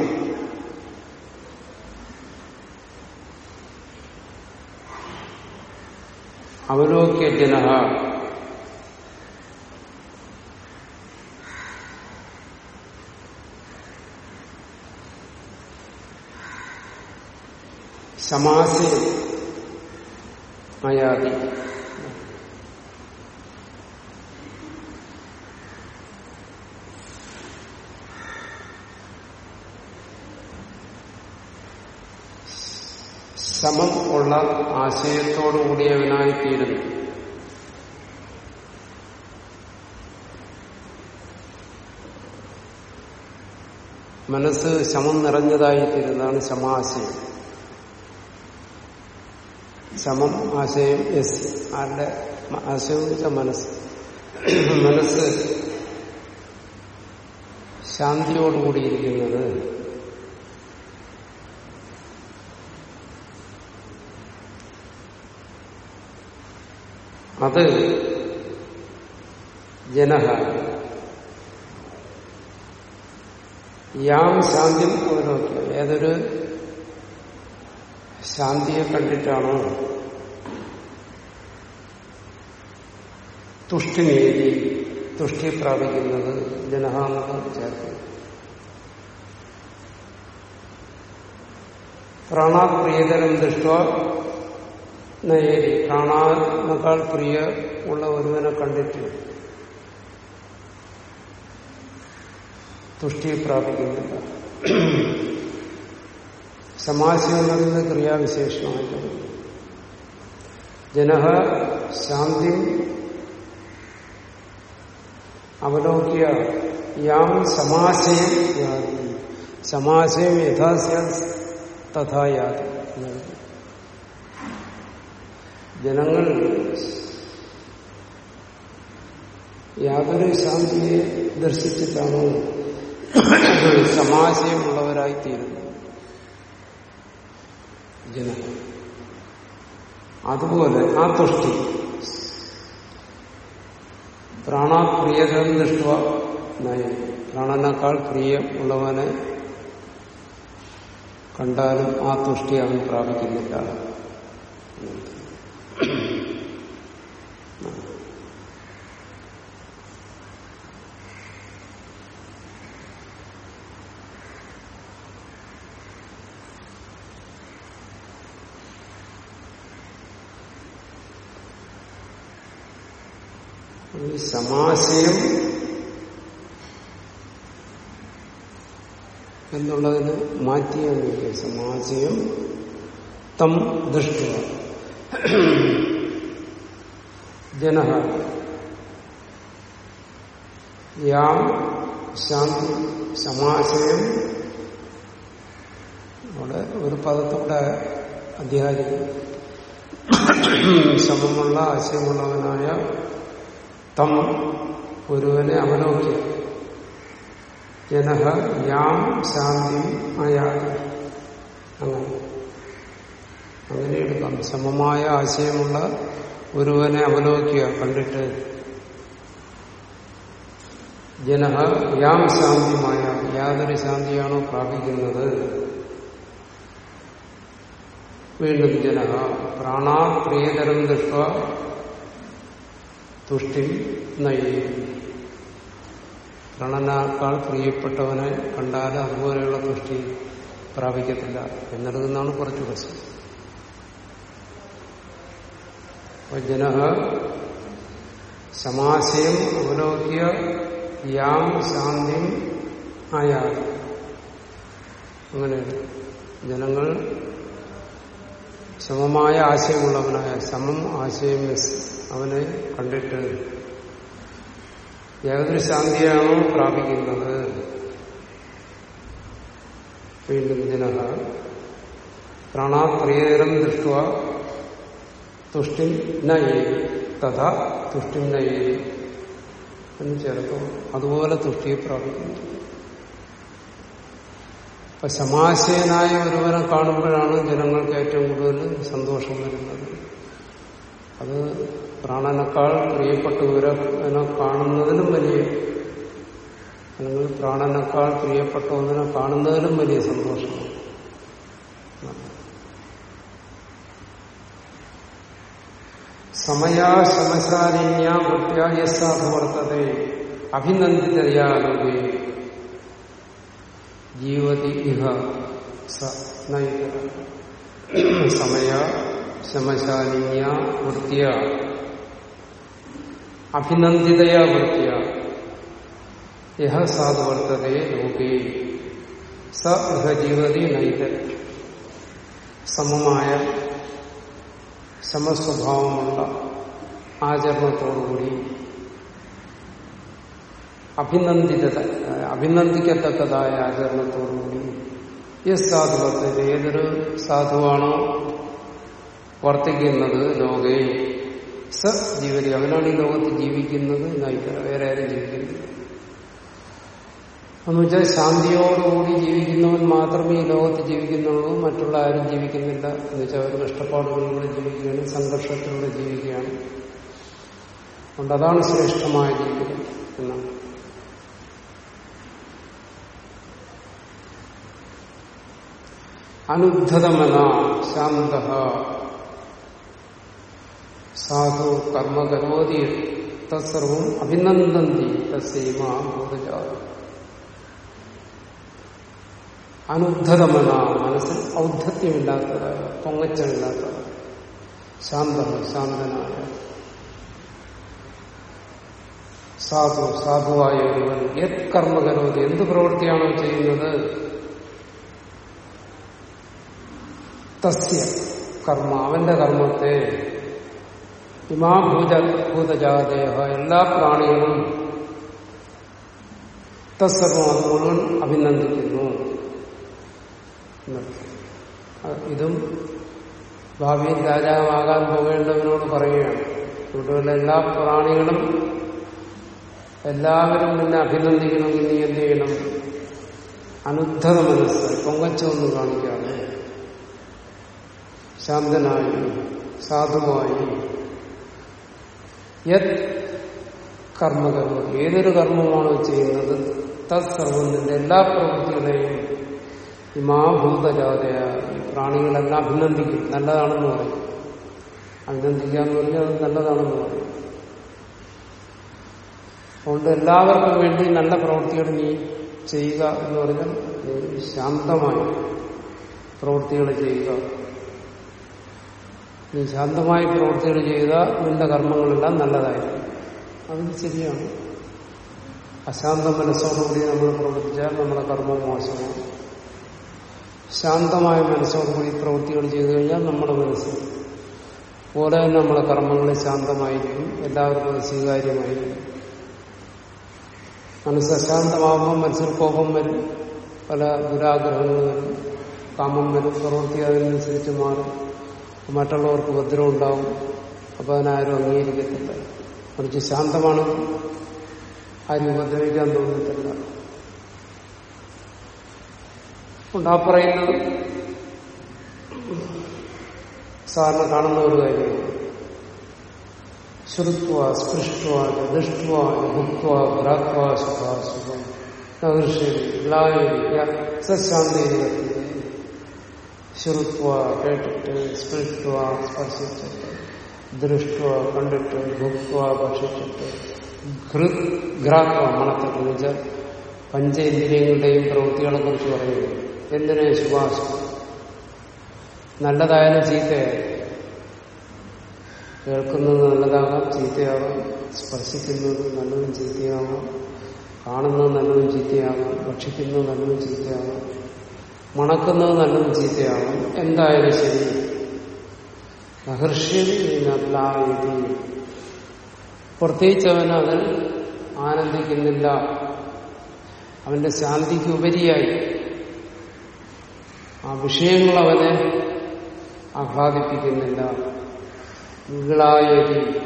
അവലോക്യ ജന ശമാസി അയാതി സമം ഉള്ള ആശയത്തോടുകൂടിയവനായിത്തീരുന്നു. മനസ്സ് ശമം നിറഞ്ഞതായിത്തീരുന്നതാണ് ശമാശയം ശമം ആശയം എസ് ആരുടെ ആശയം വെച്ചാൽ മനസ്സ്. മനസ്സ് ശാന്തിയോടുകൂടിയിരിക്കുന്നത് അത് ജനഹ. യാം ശാന്തിയും അവലോക്കുക ഏതൊരു ശാന്തിയെ കണ്ടിട്ടാണോ തുഷ്ടിനേരി തുഷ്ടി പ്രാപിക്കുന്നത് ജനഹാമെന്ന് ചേർക്കും പ്രാണാത് പ്രിയതരം ദൃഷ്ട നയേരി പ്രാണാനേക്കാൾ പ്രിയ ഉള്ള ഒരുവനെ കണ്ടിട്ട് തുഷ്ടി പ്രാപിക്കുന്നില്ല സമാശം എന്ന് പറയുന്നത് ക്രിയാവിശേഷമായിട്ട് ജനഹ ശാന്തി അവലോകിയ യാം സമാശയം യാതി സമാശയം യഥാസ്യ തഥാ യാതി എന്നത് ജനങ്ങൾ യാതൊരു ശാന്തിയെ ദർശിച്ചിട്ടാണോ സമാശയമുള്ളവരായിത്തീരുന്നത് ജനങ്ങൾ അതുപോലെ ആ തുഷ്ടി. പ്രാണാപ്രിയതം ദൃഷ്ട നയം. പ്രാണനേക്കാൾ പ്രിയമുള്ളവനെ കണ്ടാലും ആ തുഷ്ടി അവൻ പ്രാപിക്കുന്നില്ല. ഈ സമാശയം എന്നുള്ളതിന് മാറ്റിയാണ് സമാശയം തം ദൃഷ്ട *coughs* ജന യാം ശാന്തി സമാശയം. അവിടെ ഒരു പദത്തോടെ അധ്യായം *coughs* സമമുള്ള ആശയമുള്ളവനായ തം ഒരുവനെ അവലോക്യ. ജനഹ യാം ശാന്തി അയാതി അങ്ങനെ. അങ്ങനെ എടുക്കാം സമമായ ആശയമുള്ള ഒരുവനെ അവലോകിക്കുക കണ്ടിട്ട് ജനഹ യാം ശാന്തിമായ യാതൊരു ശാന്തിയാണോ പ്രാപിക്കുന്നത്? വീണ്ടും ജനഹ പ്രാണാ പ്രിയതരം ദൃഷ്ട തുഷ്ടി നയി. പ്രണനേക്കാൾ പ്രിയപ്പെട്ടവനെ കണ്ടാൽ അതുപോലെയുള്ള തുഷ്ടി പ്രാപിക്കത്തില്ല. എന്നെടുക്കുന്നതാണ് കുറച്ച് പ്രശ്നം. ജനഹ സമാശയം അവലോക്യ യാം ശാന്തിം ആയാൽ അങ്ങനെ ജനങ്ങൾ സമമായ ആശയമുള്ളവനായ സമം ആശയം അവനെ കണ്ടിട്ട് ഏതൊരു ശാന്തിയാണോ പ്രാപിക്കുന്നത്. വീണ്ടും ജന പ്രാണാപ്രിയതരം ദൃഷ്ട തുഷ്ടിം നയേ തഥാ തുഷ്ടിം നയേ എന്ന് ചേർത്തു അതുപോലെ തുഷ്ടിയെ പ്രാപിക്കുന്നു അപ്പൊ സമാശയനായ ഒരുവനെ കാണുമ്പോഴാണ് ജനങ്ങൾക്ക് ഏറ്റവും കൂടുതൽ സന്തോഷം വരുന്നത്. അത് പ്രാണനേക്കാൾ പ്രിയപ്പെട്ടവരെ കാണുന്നതിനും വലിയ അല്ലെങ്കിൽ പ്രാണനേക്കാൾ പ്രിയപ്പെട്ടവനെ കാണുന്നതിനും വലിയ സന്തോഷമാണ്. സമയാ സമശാലിന്യ പ്രത്യായസാധു വർത്തതെ അഭിനന്ദിതയാലോകേ ജീവതി ഇഹ സ നൈക സമയ ശമശാലിന്യ വൃത്തിയ അഭിനന്ദിതയാ വൃത്തിയ യഹ സാധു വർത്തതെ ലോകേ സ ഇഹ ജീവതി നൈത സമമായ സമസ്വഭാവമുള്ള ആചരണത്തോടുകൂടി അഭിനന്ദിത അഭിനന്ദിക്കത്തക്കതായ ആചരണത്തോടുകൂടി യസ് സാധുവത്തിൽ ഏതൊരു സാധുവാണോ വർത്തിക്കുന്നത് ലോകേ. സ ജീവരി അവനാണ് ഈ ലോകത്ത് ജീവിക്കുന്നത് എന്നായിട്ട് വേറെ ആരും ജീവിക്കുന്നില്ല. എന്ന് വെച്ചാൽ ശാന്തിയോടുകൂടി ജീവിക്കുന്നവൻ മാത്രമേ ഈ ലോകത്ത് ജീവിക്കുന്നുള്ളൂ മറ്റുള്ള ആരും ജീവിക്കുന്നില്ല എന്ന് വെച്ചാൽ അവർ കഷ്ടപ്പാടുകളിലൂടെ ജീവിക്കുകയാണ് സംഘർഷത്തിലൂടെ ജീവിക്കുകയാണ്. അതുകൊണ്ട് അതാണ് ശ്രേഷ്ഠമായ ജീവിതം എന്നാണ്. അനുദ്ധതമന ശാന്ത. സാധു കർമ്മ കരോതി തത്സർവം അഭിനന്ദന്തി തസ്സൈമ ഭൂതജാതം അനുദ്ധതമന മനസ്സിൽ ഔദ്ധത്യമില്ലാത്തതായ പൊങ്ങച്ചമില്ലാത്തതായ ശാന്ത ശാന്തനായ. സാധു സാധുവായ ഒരുവൻ. യത് കർമ്മകരോതി എന്ത് പ്രവൃത്തിയാണോ ചെയ്യുന്നത്? തസ്യ കർമ്മ അവന്റെ കർമ്മത്തെ. ഇമാഭൂത ഭൂതജാതേഹ എല്ലാ പ്രാണികളും തസ്സർവം അത് മുഴുവൻ അഭിനന്ദിക്കുന്നു. ഇതും ഭാവിയിൽ രാജാവാകാൻ പോകേണ്ടവരോട് പറയുകയാണ്. ഇവിടെയുള്ള എല്ലാ പ്രാണികളും എല്ലാവരും നിന്നെ അഭിനന്ദിക്കണമെങ്കിൽ നീ എന്ത് ചെയ്യണം? അനുദ്ധത മനസ്സ് പൊങ്കച്ചൊന്നും കാണിക്കാതെ. ശാന്തനായി സാധുവായി. യത് കർമ്മകർമ്മം. ഏതൊരു കർമ്മമാണോ ചെയ്യുന്നത്? തത്സർവം നിന്റെ എല്ലാ പ്രവൃത്തികളെയും ഇമാഭൂതജാതയ. പ്രാണികളെല്ലാം അഭിനന്ദിക്കും. നല്ലതാണെന്ന് പറയും. അഭിനന്ദിക്കാന്ന് പറഞ്ഞാൽ അത് നല്ലതാണെന്ന് പറയും. അതുകൊണ്ട് എല്ലാവർക്കും വേണ്ടി നല്ല പ്രവൃത്തികൾ നീ ചെയ്യുക എന്ന് പറഞ്ഞാൽ ശാന്തമായി പ്രവൃത്തികൾ ചെയ്യുക. നീ ശാന്തമായി പ്രവൃത്തികൾ ചെയ്യുക നിന്റെ കർമ്മങ്ങളെല്ലാം നല്ലതായിരിക്കും. അത് ശരിയാണ്. അശാന്ത മനസ്സോടുകൂടി നമ്മൾ പ്രവർത്തിച്ചാൽ നമ്മുടെ കർമ്മം മോശമാണ്. ശാന്തമായ മനസ്സോടുകൂടി പ്രവൃത്തികൾ ചെയ്തു കഴിഞ്ഞാൽ നമ്മുടെ മനസ്സ് പോലെ തന്നെ നമ്മുടെ കർമ്മങ്ങൾ ശാന്തമായിരിക്കും എല്ലാവർക്കും അത് സ്വീകാര്യമായിരിക്കും. മനസ്സ് അശാന്തമാകുമ്പോൾ മനസ്സിൽ കോപം വരും പല ദുരാഗ്രഹങ്ങൾ വരും കാമം വരും പ്രവൃത്തി അതിനനുസരിച്ച് മാറും. മറ്റുള്ളവർക്ക് ഭദ്രം ഉണ്ടാവും അപ്പൊ അതിനാരും അംഗീകരിക്കത്തില്ല. മറിച്ച് ശാന്തമാണ് ആരും ഉപദ്രവിക്കാൻ തോന്നത്തില്ല. ഉണ്ട് ആ പറയുന്നത്? സാറിന് കാണുന്ന ഒരു കാര്യമാണ് ശ്രുത്വ സ്പൃഷ്ടുവ ദൃഷ്ടുവ ഭുക്വ ഭ്രാത്വ സുഖാസുഖം സശാന്തി ശ്രുത്വ കേട്ടിട്ട് സ്പൃഷ്ടുവ സ്പർശിച്ചിട്ട് ദൃഷ്ടുവ കണ്ടിട്ട് ഭുക്വ ഭക്ഷിച്ചിട്ട് ഘ്രാത്വ മണത്തിട്ട് വെച്ചാൽ പഞ്ചേന്ദ്രിയങ്ങളുടെയും പ്രവൃത്തികളെ കുറിച്ച് പറയുന്നു. എന്തിനെ ശുപാർശ നല്ലതായാലും ചീത്തയായാലും കേൾക്കുന്നത് നല്ലതാകാം ചീത്തയാകാം സ്പർശിക്കുന്നത് നല്ലതും ചീത്തയാകാം കാണുന്നത് നല്ലതും ചീത്തയാകാം ഭക്ഷിക്കുന്നത് നല്ലതും ചീത്തയാകാം മണക്കുന്നത് നല്ലതും ചീത്തയാകാം. എന്തായാലും ശരി. അഹർഷ്യതി പ്രത്യേകിച്ച് അവൻ അതിൽ ആനന്ദിക്കുന്നില്ല. അവന്റെ ശാന്തിക്ക് ഉപരിയായി. ആ വിഷയങ്ങൾ അവനെ ആഹ്ലാദിപ്പിക്കുന്നില്ല. വിളായരി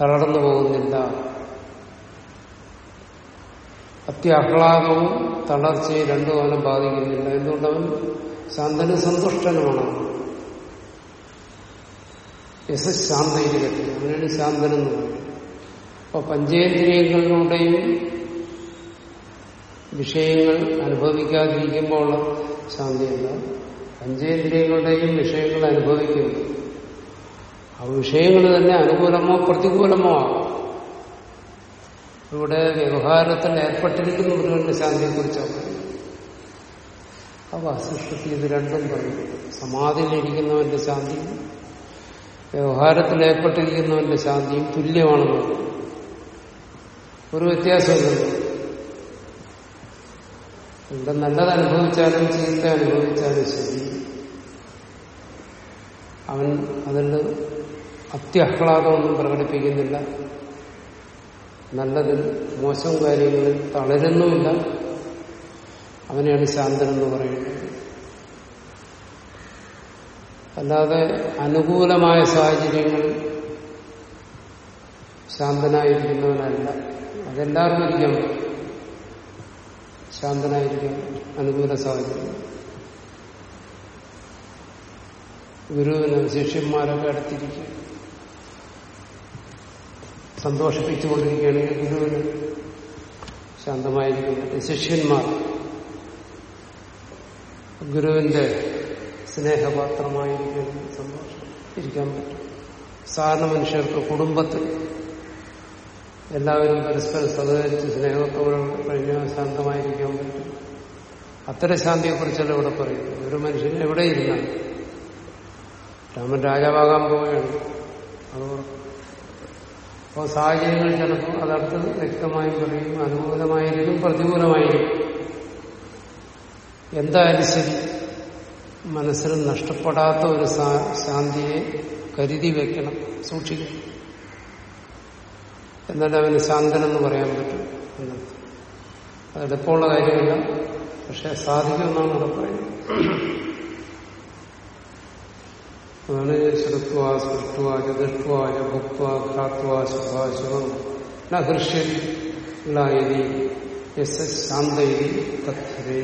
തളർന്നു പോകുന്നില്ല. അത്യാഹ്ലാദവും തളർച്ചയും രണ്ടും അവനെ ബാധിക്കുന്നില്ല. എന്തുകൊണ്ടവൻ ശാന്തനും സന്തുഷ്ടനുമാണ്. യശാന്തയിരിക്കട്ടെ അങ്ങനെയാണ് ശാന്തനെന്ന് പറയുന്നത് അപ്പൊ പഞ്ചേന്ദ്രിയങ്ങളിലൂടെയും വിഷയങ്ങൾ അനുഭവിക്കാതിരിക്കുമ്പോൾ ശാന്തിയല്ല പഞ്ചേന്ദ്രിയങ്ങളുടെയും വിഷയങ്ങൾ അനുഭവിക്കുന്നു. ആ വിഷയങ്ങൾ തന്നെ അനുകൂലമോ പ്രതികൂലമോ ആകും. ഇവിടെ വ്യവഹാരത്തിൽ ഏർപ്പെട്ടിരിക്കുന്നവരുടെ ശാന്തിയെക്കുറിച്ചാണ് അപ്പൊ സൃഷ്ടി ഇത് രണ്ടും പറയും. സമാധിയിലിരിക്കുന്നവന്റെ ശാന്തിയും വ്യവഹാരത്തിൽ ഏർപ്പെട്ടിരിക്കുന്നവന്റെ ശാന്തിയും തുല്യമാണെന്ന് ഒരു വ്യത്യാസമില്ലല്ലോ ഇവിടെ നല്ലത് അനുഭവിച്ചാലും ചീത്ത അനുഭവിച്ചാലും ശരി. അവൻ അതിൽ അത്യാഹ്ലാദമൊന്നും പ്രകടിപ്പിക്കുന്നില്ല. നല്ലതിൽ മോശം കാര്യങ്ങളിൽ തളരുന്നുമില്ല. അവനെയാണ് ശാന്തനെന്ന് പറയുന്നത്. അല്ലാതെ അനുകൂലമായ സാഹചര്യങ്ങളിൽ ശാന്തനായിരിക്കുന്നവനല്ല. അതെല്ലാവർക്കും ശാന്തനായിരിക്കാൻ അനുകൂല സാഹചര്യം. ഗുരുവിന് ശിഷ്യന്മാരൊക്കെ അടുത്തിരിക്കും. സന്തോഷിപ്പിച്ചുകൊണ്ടിരിക്കുകയാണെങ്കിൽ ഗുരുവിന് ശാന്തമായിരിക്കും. ശിഷ്യന്മാർ ഗുരുവിന്റെ സ്നേഹപാത്രമായിരിക്കും സന്തോഷം ഇരിക്കാൻ പറ്റും. സാധാരണ മനുഷ്യർക്ക് കുടുംബത്തിൽ എല്ലാവരും പരസ്പരം സഹകരിച്ച് സ്നേഹത്തോടെ കഴിഞ്ഞാൽ ശാന്തമായിരിക്കാൻ പറ്റും. അത്തരം ശാന്തിയെക്കുറിച്ചല്ല ഇവിടെ പറയുന്നത്? ഒരു മനുഷ്യൻ എവിടെ ഇരുന്നാൽ രാമൻ രാജാവാകാൻ പോവുകയാണ്. അതോടെ അപ്പോൾ സാഹചര്യങ്ങൾ ചിലപ്പോൾ അതടുത്ത് വ്യക്തമായും പറയും അനുകൂലമായിരിക്കും പ്രതികൂലമായിരിക്കും. എന്തായാലും ശരി മനസ്സിൽ നഷ്ടപ്പെടാത്ത ഒരു ശാന്തിയെ കരുതി വെക്കണം സൂക്ഷിക്കണം. എന്നാലും അവന് ശാന്തനെന്ന് പറയാൻ പറ്റും. എന്നർത്ഥം അതെളുപ്പമുള്ള കാര്യമില്ല. പക്ഷെ സാധിക്കുമെന്നാണ് അവിടെ പറയുന്നത്. അതാണ് ശ്രുത്വ സൃഷ്ടുവ ചതുഷ്ട്വ ഭുക്വ ഘാത്വ ശുഭാശുഭം നഹൃഷ്യതി യസ് ശാന്തയി തഥ്യതേ